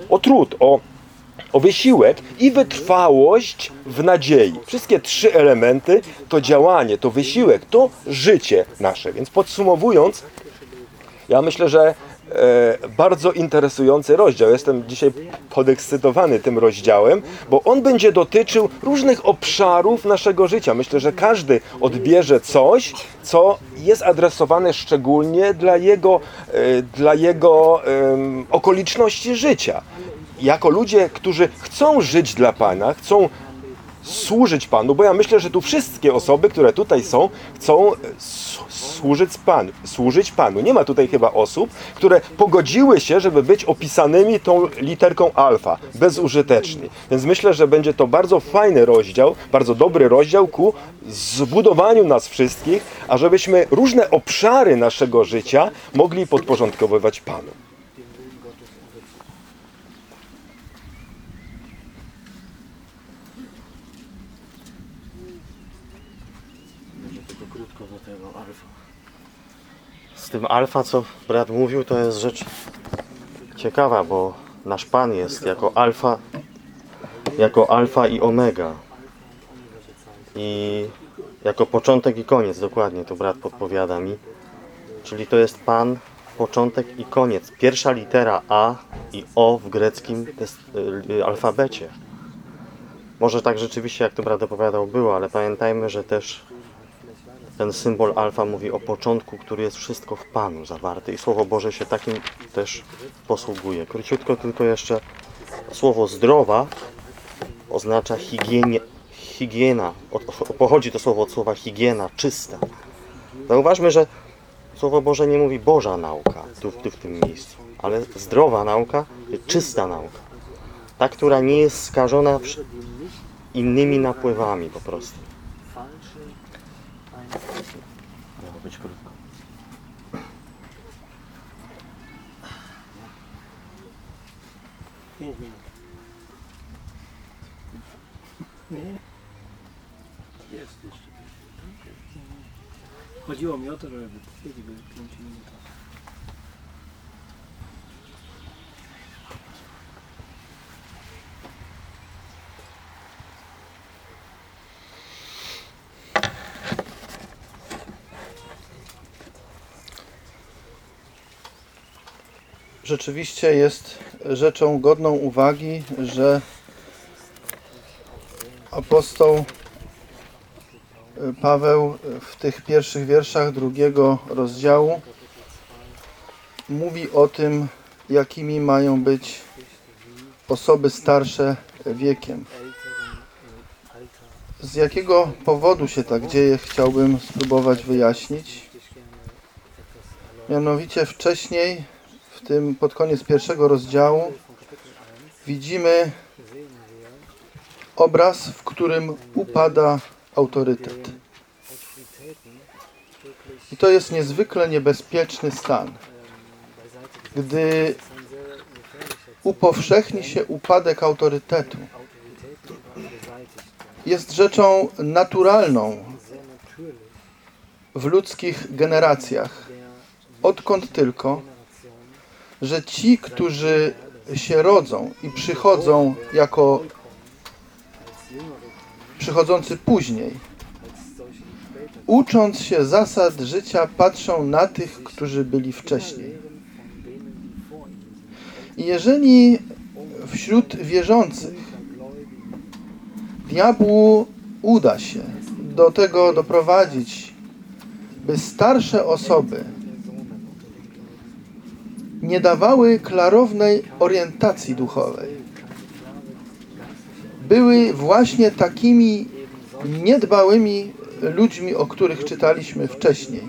o trud, o o wysiłek i wytrwałość w nadziei. Wszystkie trzy elementy to działanie, to wysiłek, to życie nasze. Więc podsumowując, ja myślę, że e, bardzo interesujący rozdział. Jestem dzisiaj podekscytowany tym rozdziałem, bo on będzie dotyczył różnych obszarów naszego życia. Myślę, że każdy odbierze coś, co jest adresowane szczególnie dla jego, e, dla jego em, okoliczności życia. Jako ludzie, którzy chcą żyć dla Pana, chcą służyć Panu, bo ja myślę, że tu wszystkie osoby, które tutaj są, chcą służyć Panu, służyć Panu. Nie ma tutaj chyba osób, które pogodziły się, żeby być opisanymi tą literką alfa, bezużyteczni. Więc myślę, że będzie to bardzo fajny rozdział, bardzo dobry rozdział ku zbudowaniu nas wszystkich, a żebyśmy różne obszary naszego życia mogli podporządkowywać Panu. Z tym alfa, co brat mówił, to jest rzecz ciekawa, bo nasz Pan jest jako alfa, jako alfa i omega. I jako początek i koniec, dokładnie to brat podpowiada mi. Czyli to jest Pan, początek i koniec. Pierwsza litera A i O w greckim y, alfabecie. Może tak rzeczywiście, jak to brat opowiadał, było, ale pamiętajmy, że też ten symbol alfa mówi o początku, który jest wszystko w Panu zawarte i Słowo Boże się takim też posługuje. Króciutko tylko jeszcze słowo zdrowa oznacza higienie, higiena. Od, pochodzi to słowo od słowa higiena, czysta. Zauważmy, że Słowo Boże nie mówi Boża nauka tu, tu w tym miejscu, ale zdrowa nauka, czysta nauka. Ta, która nie jest skażona innymi napływami po prostu. Miało być krótko. Chodziło mi o to, żeby rzeczywiście jest rzeczą godną uwagi, że apostoł Paweł w tych pierwszych wierszach drugiego rozdziału mówi o tym, jakimi mają być osoby starsze wiekiem. Z jakiego powodu się tak dzieje, chciałbym spróbować wyjaśnić. Mianowicie wcześniej w tym pod koniec pierwszego rozdziału widzimy obraz, w którym upada autorytet. I to jest niezwykle niebezpieczny stan. Gdy upowszechni się upadek autorytetu, jest rzeczą naturalną w ludzkich generacjach. Odkąd tylko, że ci, którzy się rodzą i przychodzą jako przychodzący później, ucząc się zasad życia, patrzą na tych, którzy byli wcześniej. I jeżeli wśród wierzących diabłu uda się do tego doprowadzić, by starsze osoby nie dawały klarownej orientacji duchowej. Były właśnie takimi niedbałymi ludźmi, o których czytaliśmy wcześniej.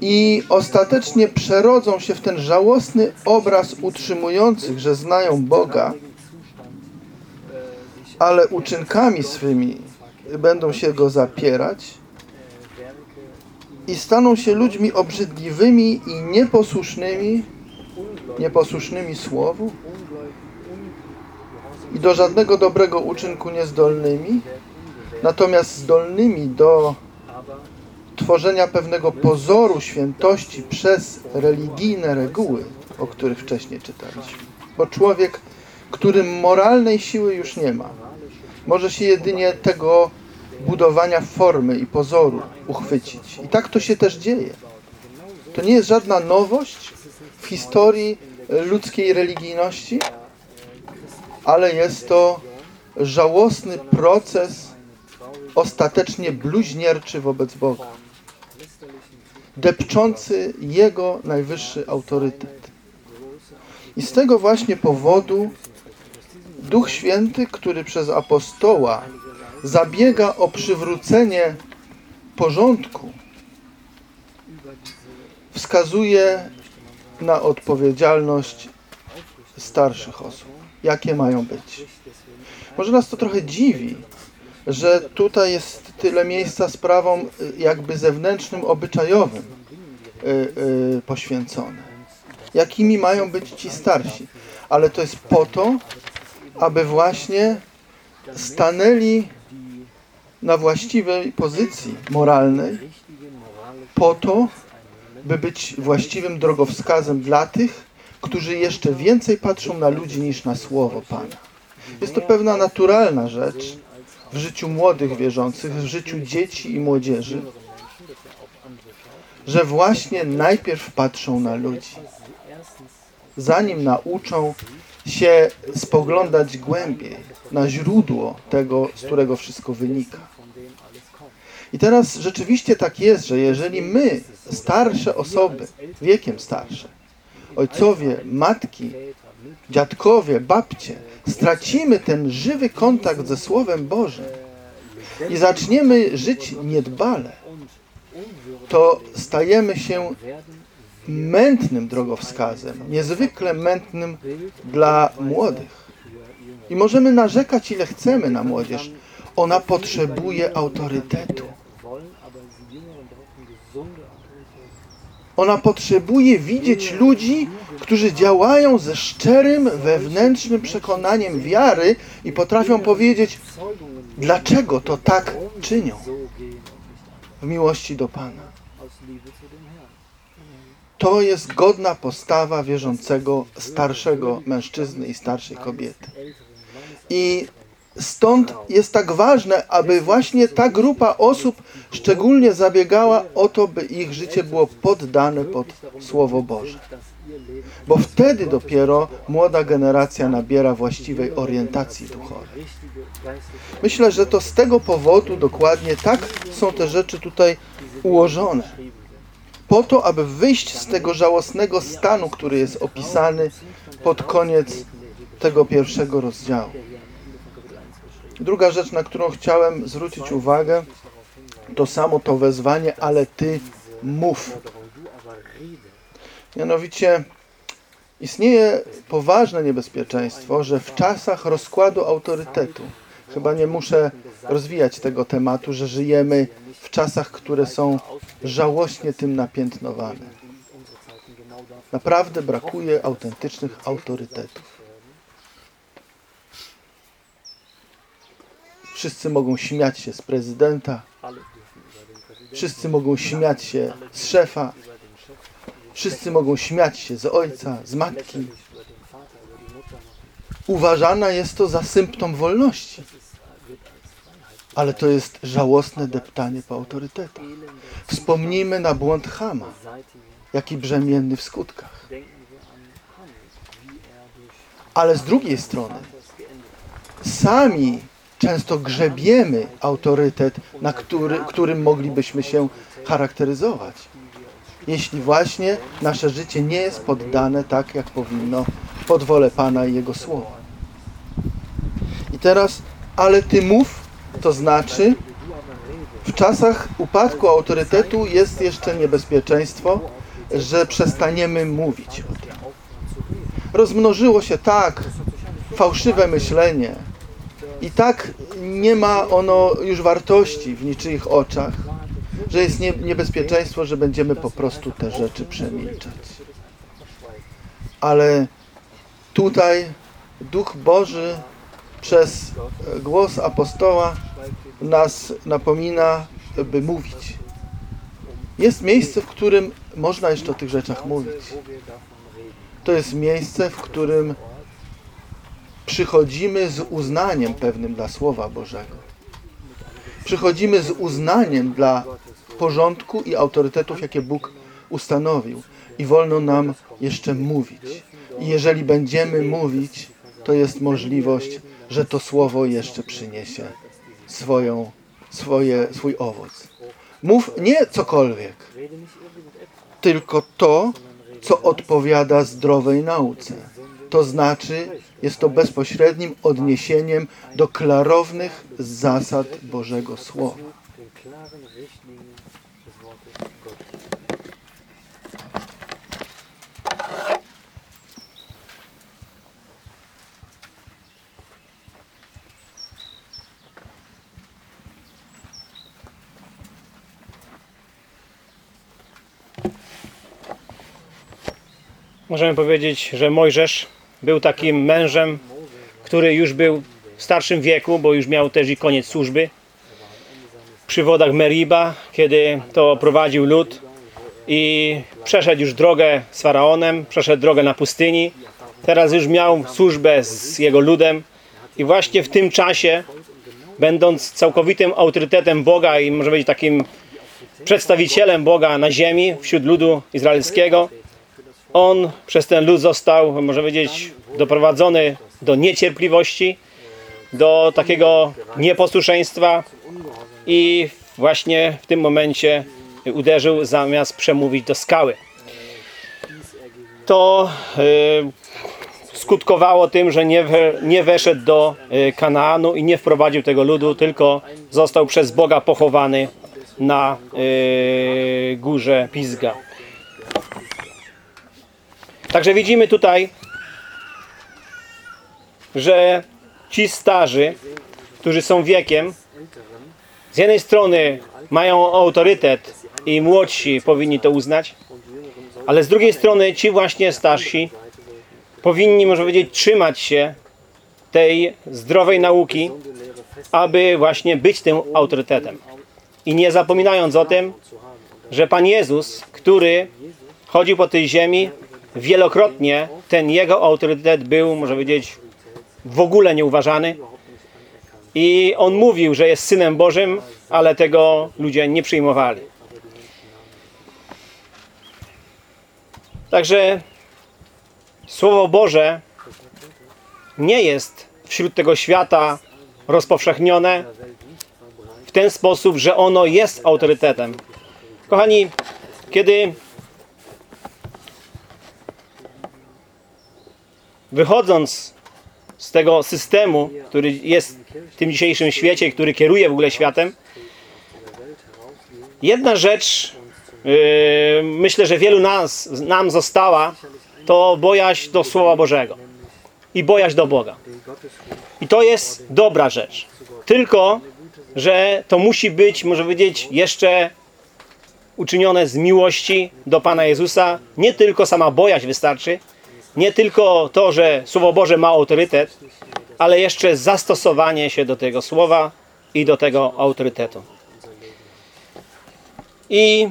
I ostatecznie przerodzą się w ten żałosny obraz utrzymujących, że znają Boga, ale uczynkami swymi będą się Go zapierać i staną się ludźmi obrzydliwymi i nieposłusznymi, nieposłusznymi Słowu i do żadnego dobrego uczynku niezdolnymi, natomiast zdolnymi do tworzenia pewnego pozoru świętości przez religijne reguły, o których wcześniej czytaliśmy. Bo człowiek, którym moralnej siły już nie ma, może się jedynie tego budowania formy i pozoru uchwycić. I tak to się też dzieje. To nie jest żadna nowość w historii ludzkiej religijności, ale jest to żałosny proces ostatecznie bluźnierczy wobec Boga, depczący Jego najwyższy autorytet. I z tego właśnie powodu Duch Święty, który przez apostoła zabiega o przywrócenie porządku wskazuje na odpowiedzialność starszych osób. Jakie mają być? Może nas to trochę dziwi, że tutaj jest tyle miejsca sprawom jakby zewnętrznym, obyczajowym y, y, poświęcone. Jakimi mają być ci starsi? Ale to jest po to, aby właśnie stanęli na właściwej pozycji moralnej, po to, by być właściwym drogowskazem dla tych, którzy jeszcze więcej patrzą na ludzi niż na słowo Pana. Jest to pewna naturalna rzecz w życiu młodych wierzących, w życiu dzieci i młodzieży, że właśnie najpierw patrzą na ludzi, zanim nauczą się spoglądać głębiej na źródło tego, z którego wszystko wynika. I teraz rzeczywiście tak jest, że jeżeli my, starsze osoby, wiekiem starsze, ojcowie, matki, dziadkowie, babcie, stracimy ten żywy kontakt ze Słowem Bożym i zaczniemy żyć niedbale, to stajemy się mętnym drogowskazem, niezwykle mętnym dla młodych. I możemy narzekać ile chcemy na młodzież. Ona potrzebuje autorytetu. Ona potrzebuje widzieć ludzi, którzy działają ze szczerym, wewnętrznym przekonaniem wiary i potrafią powiedzieć, dlaczego to tak czynią w miłości do Pana. To jest godna postawa wierzącego starszego mężczyzny i starszej kobiety. I stąd jest tak ważne, aby właśnie ta grupa osób szczególnie zabiegała o to, by ich życie było poddane pod Słowo Boże. Bo wtedy dopiero młoda generacja nabiera właściwej orientacji duchowej. Myślę, że to z tego powodu dokładnie tak są te rzeczy tutaj ułożone. Po to, aby wyjść z tego żałosnego stanu, który jest opisany pod koniec tego pierwszego rozdziału. Druga rzecz, na którą chciałem zwrócić uwagę, to samo to wezwanie, ale ty mów. Mianowicie istnieje poważne niebezpieczeństwo, że w czasach rozkładu autorytetu, chyba nie muszę rozwijać tego tematu, że żyjemy w czasach, które są żałośnie tym napiętnowane. Naprawdę brakuje autentycznych autorytetów. Wszyscy mogą śmiać się z prezydenta, wszyscy mogą śmiać się z szefa, wszyscy mogą śmiać się z ojca, z matki. Uważana jest to za symptom wolności. Ale to jest żałosne deptanie po autorytetach. Wspomnijmy na błąd Hama, jaki brzemienny w skutkach. Ale z drugiej strony, sami często grzebiemy autorytet, na który, którym moglibyśmy się charakteryzować. Jeśli właśnie nasze życie nie jest poddane tak, jak powinno, pod wolę Pana i Jego Słowa. I teraz, ale Ty mów, to znaczy, w czasach upadku autorytetu jest jeszcze niebezpieczeństwo, że przestaniemy mówić o tym. Rozmnożyło się tak fałszywe myślenie i tak nie ma ono już wartości w niczyich oczach, że jest nie, niebezpieczeństwo, że będziemy po prostu te rzeczy przemilczać. Ale tutaj Duch Boży przez głos apostoła nas napomina, by mówić. Jest miejsce, w którym można jeszcze o tych rzeczach mówić. To jest miejsce, w którym przychodzimy z uznaniem pewnym dla Słowa Bożego. Przychodzimy z uznaniem dla porządku i autorytetów, jakie Bóg ustanowił. I wolno nam jeszcze mówić. I jeżeli będziemy mówić, to jest możliwość, że to Słowo jeszcze przyniesie swoją, swoje, swój owoc. Mów nie cokolwiek, tylko to, co odpowiada zdrowej nauce. To znaczy, jest to bezpośrednim odniesieniem do klarownych zasad Bożego Słowa. Możemy powiedzieć, że Mojżesz był takim mężem, który już był w starszym wieku, bo już miał też i koniec służby. Przy wodach Meriba, kiedy to prowadził lud i przeszedł już drogę z Faraonem, przeszedł drogę na pustyni. Teraz już miał służbę z jego ludem i właśnie w tym czasie, będąc całkowitym autorytetem Boga i może być takim przedstawicielem Boga na ziemi wśród ludu izraelskiego, on przez ten lud został, można powiedzieć, doprowadzony do niecierpliwości, do takiego nieposłuszeństwa i właśnie w tym momencie uderzył zamiast przemówić do skały. To y, skutkowało tym, że nie, we, nie weszedł do y, Kanaanu i nie wprowadził tego ludu, tylko został przez Boga pochowany na y, górze Pizga. Także widzimy tutaj, że ci starzy, którzy są wiekiem, z jednej strony mają autorytet i młodsi powinni to uznać, ale z drugiej strony ci właśnie starsi powinni, można powiedzieć, trzymać się tej zdrowej nauki, aby właśnie być tym autorytetem. I nie zapominając o tym, że Pan Jezus, który chodził po tej ziemi, wielokrotnie ten jego autorytet był, można powiedzieć, w ogóle nieuważany. I on mówił, że jest synem Bożym, ale tego ludzie nie przyjmowali. Także Słowo Boże nie jest wśród tego świata rozpowszechnione w ten sposób, że ono jest autorytetem. Kochani, kiedy wychodząc z tego systemu, który jest w tym dzisiejszym świecie, który kieruje w ogóle światem, jedna rzecz, yy, myślę, że wielu nas, nam została, to bojaźń do Słowa Bożego i bojaźń do Boga. I to jest dobra rzecz. Tylko, że to musi być, może powiedzieć, jeszcze uczynione z miłości do Pana Jezusa. Nie tylko sama bojaźń wystarczy, nie tylko to, że Słowo Boże ma autorytet, ale jeszcze zastosowanie się do tego Słowa i do tego autorytetu. I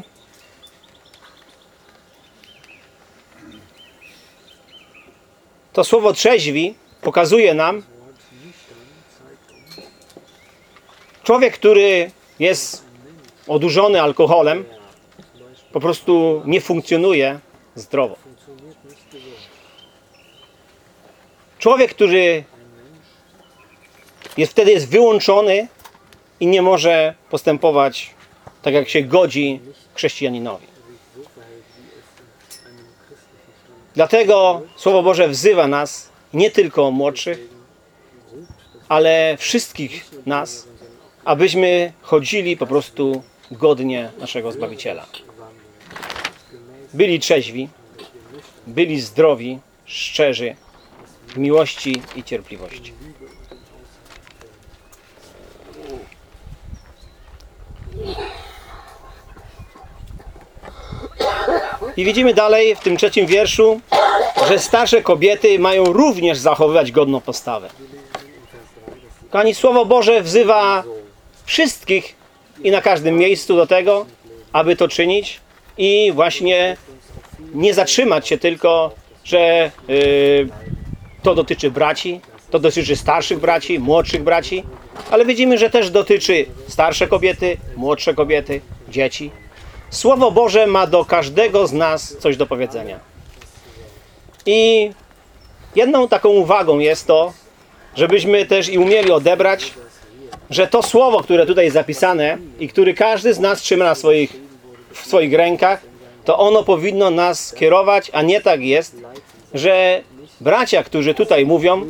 to Słowo trzeźwi pokazuje nam, człowiek, który jest odurzony alkoholem, po prostu nie funkcjonuje zdrowo. Człowiek, który jest wtedy jest wyłączony i nie może postępować tak, jak się godzi chrześcijaninowi. Dlatego Słowo Boże wzywa nas, nie tylko młodszych, ale wszystkich nas, abyśmy chodzili po prostu godnie naszego Zbawiciela. Byli trzeźwi, byli zdrowi, szczerzy, miłości i cierpliwości. I widzimy dalej w tym trzecim wierszu, że starsze kobiety mają również zachowywać godną postawę. Kochani, Słowo Boże wzywa wszystkich i na każdym miejscu do tego, aby to czynić i właśnie nie zatrzymać się tylko, że yy, to dotyczy braci, to dotyczy starszych braci, młodszych braci, ale widzimy, że też dotyczy starsze kobiety, młodsze kobiety, dzieci. Słowo Boże ma do każdego z nas coś do powiedzenia. I jedną taką uwagą jest to, żebyśmy też i umieli odebrać, że to słowo, które tutaj jest zapisane i który każdy z nas trzyma na swoich, w swoich rękach, to ono powinno nas kierować, a nie tak jest, że bracia, którzy tutaj mówią,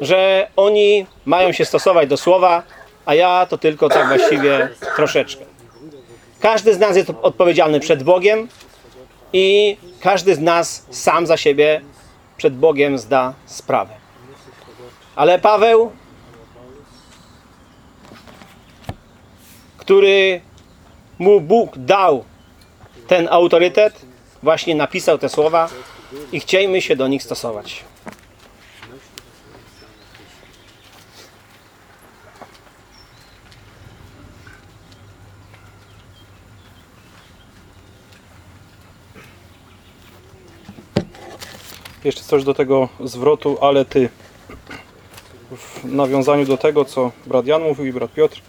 że oni mają się stosować do słowa, a ja to tylko tak właściwie troszeczkę. Każdy z nas jest odpowiedzialny przed Bogiem i każdy z nas sam za siebie przed Bogiem zda sprawę. Ale Paweł, który mu Bóg dał ten autorytet, właśnie napisał te słowa i chciejmy się do nich stosować. Jeszcze coś do tego zwrotu, ale ty. W nawiązaniu do tego, co brat Jan mówił i brat Piotr.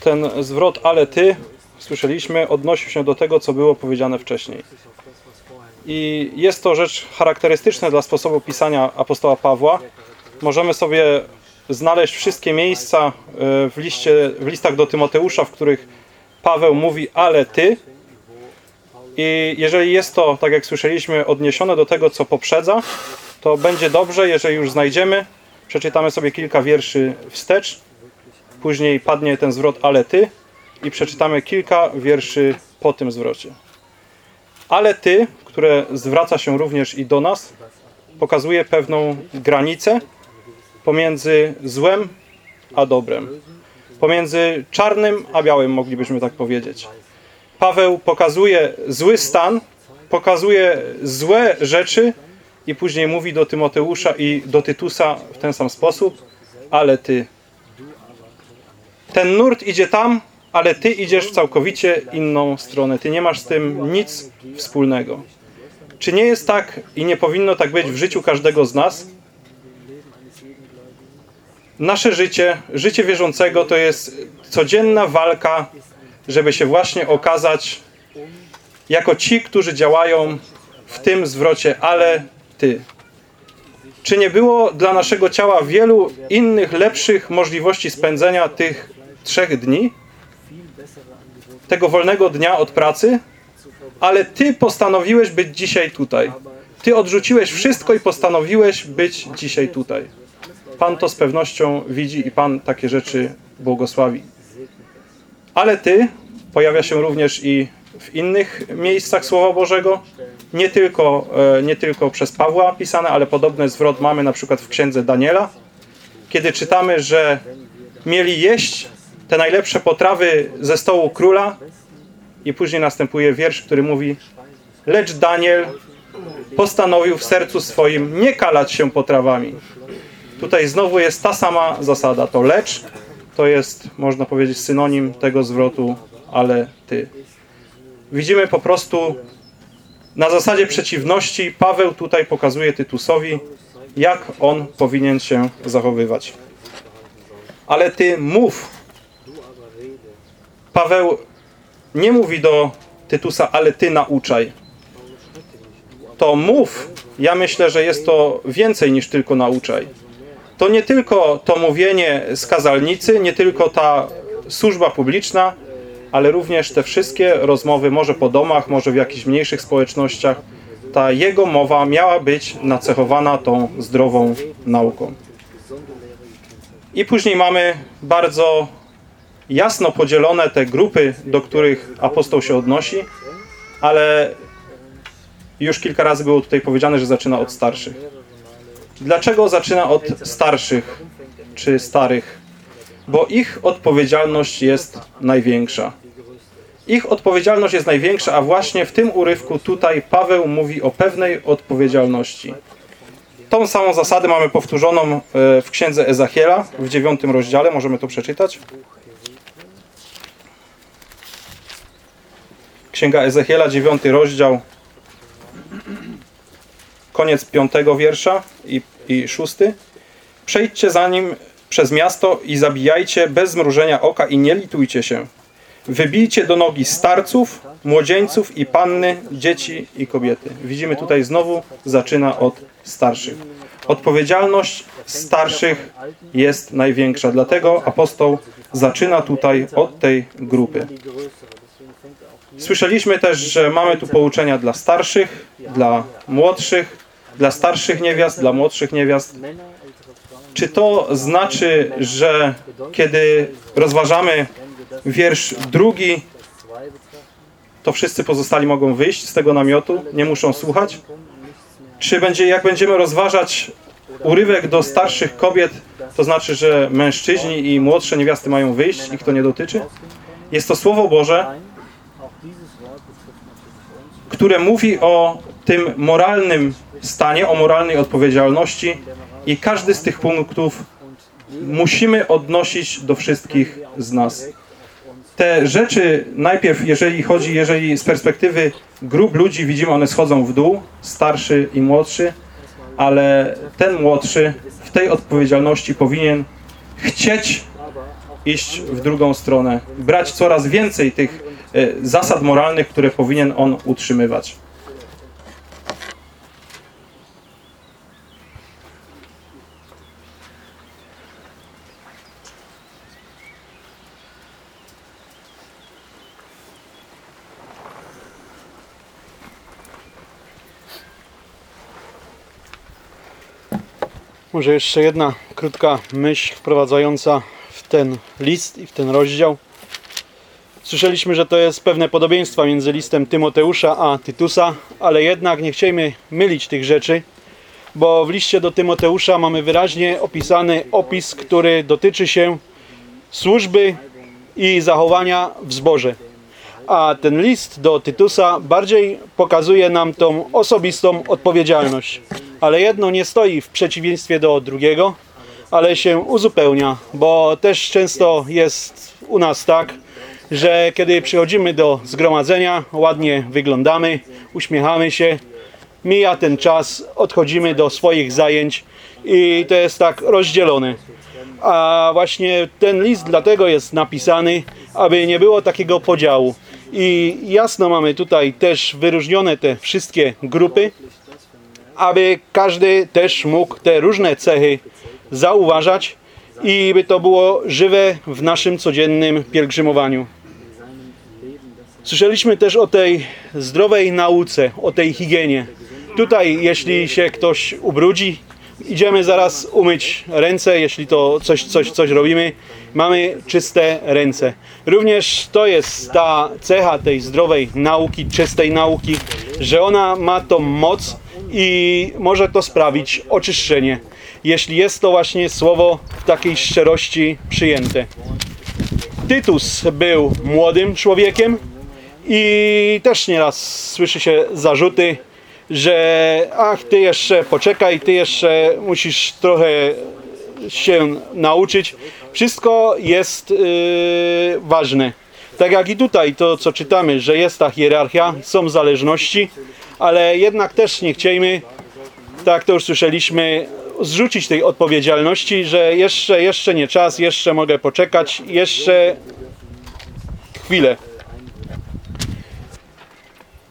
Ten zwrot, ale ty, słyszeliśmy, odnosił się do tego, co było powiedziane wcześniej. I jest to rzecz charakterystyczna dla sposobu pisania apostoła Pawła. Możemy sobie znaleźć wszystkie miejsca e, w, liście, w listach do Tymoteusza, w których Paweł mówi, ale ty, i jeżeli jest to, tak jak słyszeliśmy, odniesione do tego, co poprzedza, to będzie dobrze, jeżeli już znajdziemy. Przeczytamy sobie kilka wierszy wstecz. Później padnie ten zwrot, ale ty. I przeczytamy kilka wierszy po tym zwrocie. Ale ty, które zwraca się również i do nas, pokazuje pewną granicę pomiędzy złem a dobrem. Pomiędzy czarnym a białym, moglibyśmy tak powiedzieć. Paweł pokazuje zły stan, pokazuje złe rzeczy i później mówi do Tymoteusza i do Tytusa w ten sam sposób, ale ty. Ten nurt idzie tam, ale ty idziesz w całkowicie inną stronę. Ty nie masz z tym nic wspólnego. Czy nie jest tak i nie powinno tak być w życiu każdego z nas? Nasze życie, życie wierzącego to jest codzienna walka żeby się właśnie okazać jako ci, którzy działają w tym zwrocie, ale Ty. Czy nie było dla naszego ciała wielu innych, lepszych możliwości spędzenia tych trzech dni? Tego wolnego dnia od pracy? Ale Ty postanowiłeś być dzisiaj tutaj. Ty odrzuciłeś wszystko i postanowiłeś być dzisiaj tutaj. Pan to z pewnością widzi i Pan takie rzeczy błogosławi. Ale Ty pojawia się również i w innych miejscach Słowa Bożego. Nie tylko, e, nie tylko przez Pawła pisane, ale podobny zwrot mamy na przykład w księdze Daniela, kiedy czytamy, że mieli jeść te najlepsze potrawy ze stołu króla i później następuje wiersz, który mówi lecz Daniel postanowił w sercu swoim nie kalać się potrawami. Tutaj znowu jest ta sama zasada. To lecz to jest, można powiedzieć, synonim tego zwrotu, ale ty. Widzimy po prostu na zasadzie przeciwności Paweł tutaj pokazuje Tytusowi, jak on powinien się zachowywać. Ale ty mów. Paweł nie mówi do Tytusa, ale ty nauczaj. To mów. Ja myślę, że jest to więcej niż tylko nauczaj to nie tylko to mówienie z kazalnicy, nie tylko ta służba publiczna, ale również te wszystkie rozmowy, może po domach, może w jakichś mniejszych społecznościach, ta jego mowa miała być nacechowana tą zdrową nauką. I później mamy bardzo jasno podzielone te grupy, do których apostoł się odnosi, ale już kilka razy było tutaj powiedziane, że zaczyna od starszych. Dlaczego zaczyna od starszych czy starych? Bo ich odpowiedzialność jest największa. Ich odpowiedzialność jest największa, a właśnie w tym urywku tutaj Paweł mówi o pewnej odpowiedzialności. Tą samą zasadę mamy powtórzoną e, w księdze Ezachiela w dziewiątym rozdziale. Możemy to przeczytać. Księga Ezechiela, dziewiąty rozdział, koniec piątego wiersza i, i szósty. Przejdźcie za nim przez miasto i zabijajcie bez zmrużenia oka i nie litujcie się. Wybijcie do nogi starców, młodzieńców i panny, dzieci i kobiety. Widzimy tutaj znowu zaczyna od starszych. Odpowiedzialność starszych jest największa. Dlatego apostoł zaczyna tutaj od tej grupy. Słyszeliśmy też, że mamy tu pouczenia dla starszych, dla młodszych, dla starszych niewiast, dla młodszych niewiast. Czy to znaczy, że kiedy rozważamy wiersz drugi, to wszyscy pozostali mogą wyjść z tego namiotu, nie muszą słuchać? Czy będzie, jak będziemy rozważać urywek do starszych kobiet, to znaczy, że mężczyźni i młodsze niewiasty mają wyjść, ich to nie dotyczy? Jest to Słowo Boże, które mówi o tym moralnym stanie, o moralnej odpowiedzialności i każdy z tych punktów musimy odnosić do wszystkich z nas. Te rzeczy najpierw, jeżeli chodzi, jeżeli z perspektywy grup ludzi widzimy, one schodzą w dół, starszy i młodszy, ale ten młodszy w tej odpowiedzialności powinien chcieć iść w drugą stronę, brać coraz więcej tych zasad moralnych, które powinien on utrzymywać. Może jeszcze jedna krótka myśl wprowadzająca w ten list i w ten rozdział. Słyszeliśmy, że to jest pewne podobieństwa między listem Tymoteusza a Tytusa, ale jednak nie chciejmy mylić tych rzeczy, bo w liście do Tymoteusza mamy wyraźnie opisany opis, który dotyczy się służby i zachowania w zborze. A ten list do Tytusa bardziej pokazuje nam tą osobistą odpowiedzialność. Ale jedno nie stoi w przeciwieństwie do drugiego, ale się uzupełnia, bo też często jest u nas tak, że kiedy przychodzimy do zgromadzenia, ładnie wyglądamy, uśmiechamy się, mija ten czas, odchodzimy do swoich zajęć i to jest tak rozdzielone. A właśnie ten list dlatego jest napisany, aby nie było takiego podziału. I jasno mamy tutaj też wyróżnione te wszystkie grupy, aby każdy też mógł te różne cechy zauważać i by to było żywe w naszym codziennym pielgrzymowaniu. Słyszeliśmy też o tej zdrowej nauce, o tej higienie. Tutaj, jeśli się ktoś ubrudzi, idziemy zaraz umyć ręce, jeśli to coś, coś, coś robimy, mamy czyste ręce. Również to jest ta cecha tej zdrowej nauki, czystej nauki, że ona ma tą moc i może to sprawić oczyszczenie, jeśli jest to właśnie słowo w takiej szczerości przyjęte. Tytus był młodym człowiekiem i też nieraz słyszy się zarzuty, że ach, ty jeszcze poczekaj, ty jeszcze musisz trochę się nauczyć. Wszystko jest yy, ważne. Tak jak i tutaj to, co czytamy, że jest ta hierarchia, są zależności, ale jednak też nie chciejmy, tak to już słyszeliśmy, zrzucić tej odpowiedzialności, że jeszcze, jeszcze nie czas, jeszcze mogę poczekać, jeszcze chwilę.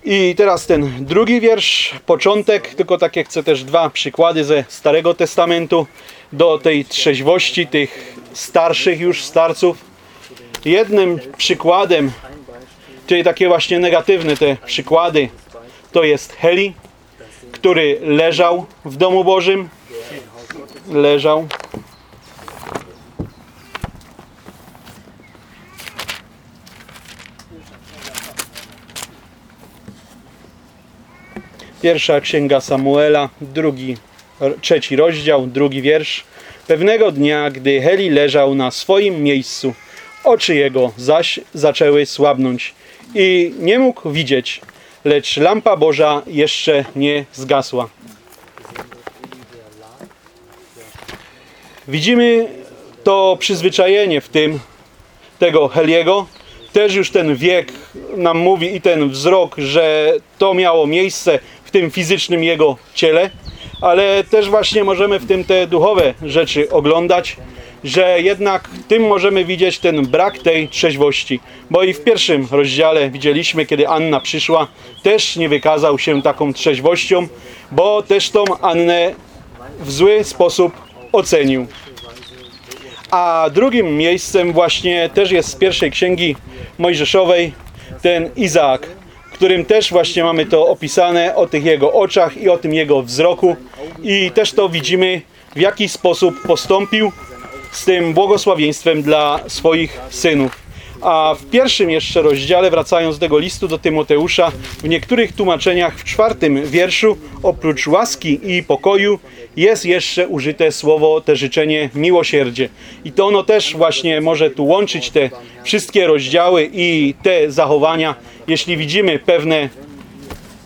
I teraz ten drugi wiersz, początek, tylko takie chcę też dwa przykłady ze Starego Testamentu do tej trzeźwości tych starszych już starców. Jednym przykładem, czyli takie właśnie negatywne te przykłady, to jest Heli, który leżał w domu Bożym. Leżał. Pierwsza księga Samuela, drugi, trzeci rozdział, drugi wiersz. Pewnego dnia, gdy Heli leżał na swoim miejscu, oczy jego zaś zaczęły słabnąć i nie mógł widzieć, lecz lampa Boża jeszcze nie zgasła. Widzimy to przyzwyczajenie w tym tego Heliego. Też już ten wiek nam mówi i ten wzrok, że to miało miejsce w tym fizycznym jego ciele, ale też właśnie możemy w tym te duchowe rzeczy oglądać, że jednak tym możemy widzieć ten brak tej trzeźwości. Bo i w pierwszym rozdziale widzieliśmy, kiedy Anna przyszła, też nie wykazał się taką trzeźwością, bo też tą Annę w zły sposób ocenił. A drugim miejscem właśnie też jest z pierwszej księgi Mojżeszowej ten Izaak, w którym też właśnie mamy to opisane o tych jego oczach i o tym jego wzroku i też to widzimy w jaki sposób postąpił z tym błogosławieństwem dla swoich synów. A w pierwszym jeszcze rozdziale, wracając do tego listu do Tymoteusza, w niektórych tłumaczeniach w czwartym wierszu, oprócz łaski i pokoju, jest jeszcze użyte słowo, te życzenie miłosierdzie. I to ono też właśnie może tu łączyć te wszystkie rozdziały i te zachowania. Jeśli widzimy pewne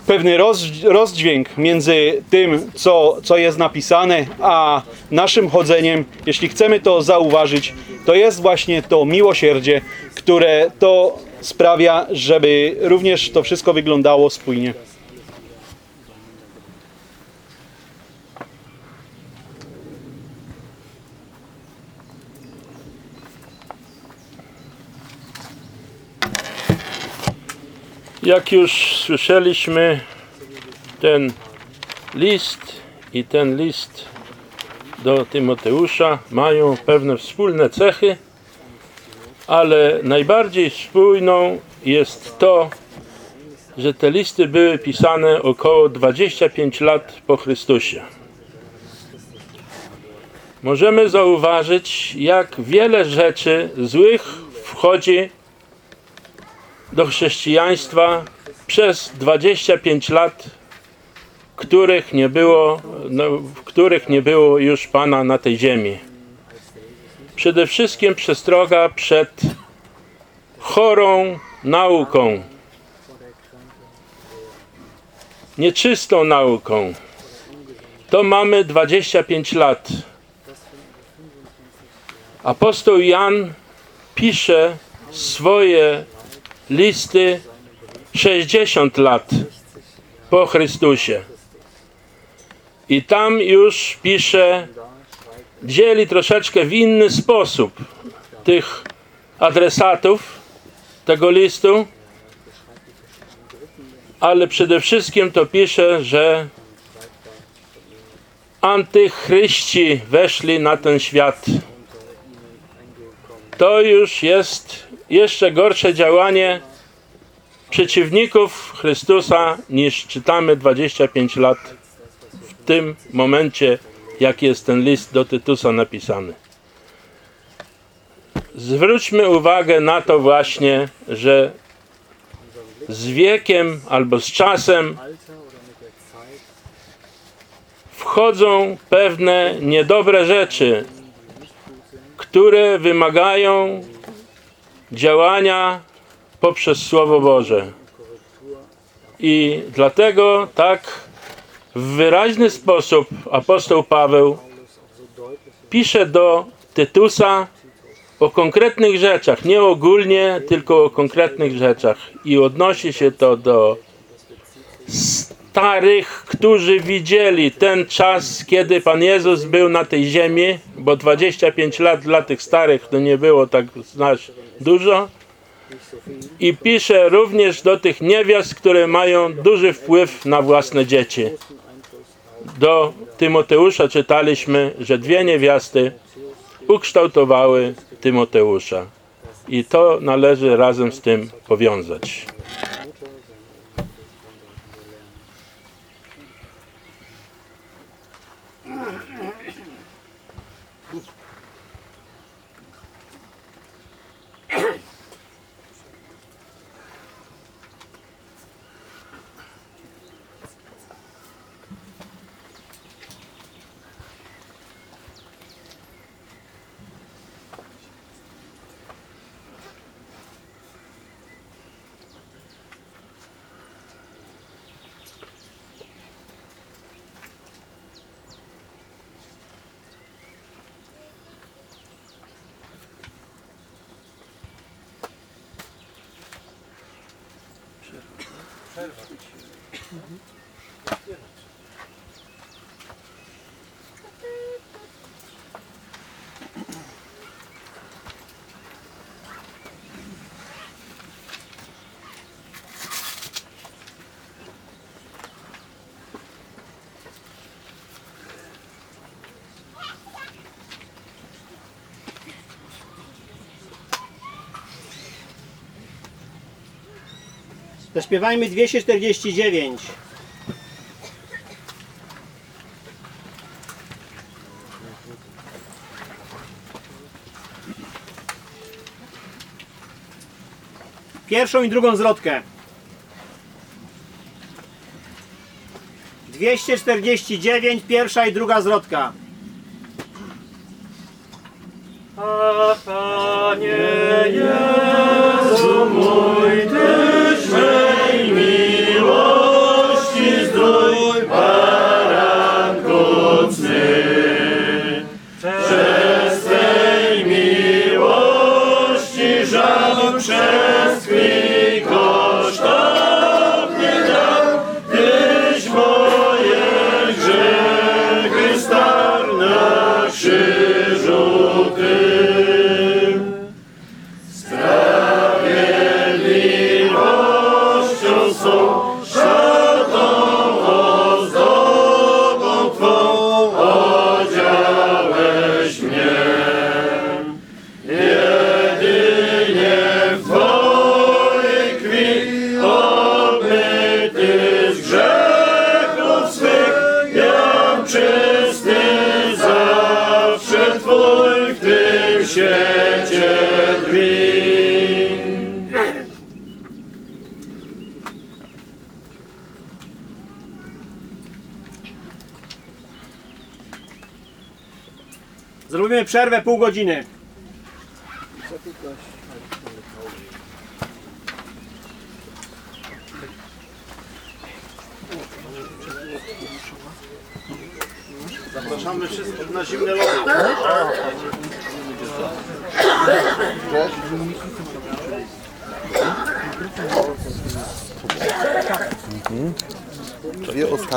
pewny roz, rozdźwięk między tym, co, co jest napisane, a naszym chodzeniem, jeśli chcemy to zauważyć, to jest właśnie to miłosierdzie, które to sprawia, żeby również to wszystko wyglądało spójnie. Jak już słyszeliśmy, ten list i ten list do Tymoteusza mają pewne wspólne cechy, ale najbardziej spójną jest to, że te listy były pisane około 25 lat po Chrystusie. Możemy zauważyć, jak wiele rzeczy złych wchodzi do chrześcijaństwa przez 25 lat, których nie było, no, w których nie było już Pana na tej ziemi. Przede wszystkim przestroga przed chorą nauką, nieczystą nauką. To mamy 25 lat. Apostoł Jan pisze swoje listy 60 lat po Chrystusie. I tam już pisze, dzieli troszeczkę w inny sposób tych adresatów tego listu, ale przede wszystkim to pisze, że antychryści weszli na ten świat. To już jest jeszcze gorsze działanie przeciwników Chrystusa niż czytamy 25 lat w tym momencie, jak jest ten list do Tytusa napisany. Zwróćmy uwagę na to właśnie, że z wiekiem albo z czasem wchodzą pewne niedobre rzeczy, które wymagają działania poprzez Słowo Boże. I dlatego tak w wyraźny sposób apostoł Paweł pisze do Tytusa o konkretnych rzeczach, nie ogólnie, tylko o konkretnych rzeczach. I odnosi się to do starych, którzy widzieli ten czas, kiedy Pan Jezus był na tej ziemi, bo 25 lat dla tych starych to nie było tak znasz dużo. I pisze również do tych niewiast, które mają duży wpływ na własne dzieci. Do Tymoteusza czytaliśmy, że dwie niewiasty ukształtowały Tymoteusza. I to należy razem z tym powiązać. Ahem. (coughs) Zaśpiewajmy 249. Pierwszą i drugą zwrotkę. 249, pierwsza i druga zwrotka. przerwę pół godziny. Zapraszamy wszystkich na zimne lody. Dwie ostatnie.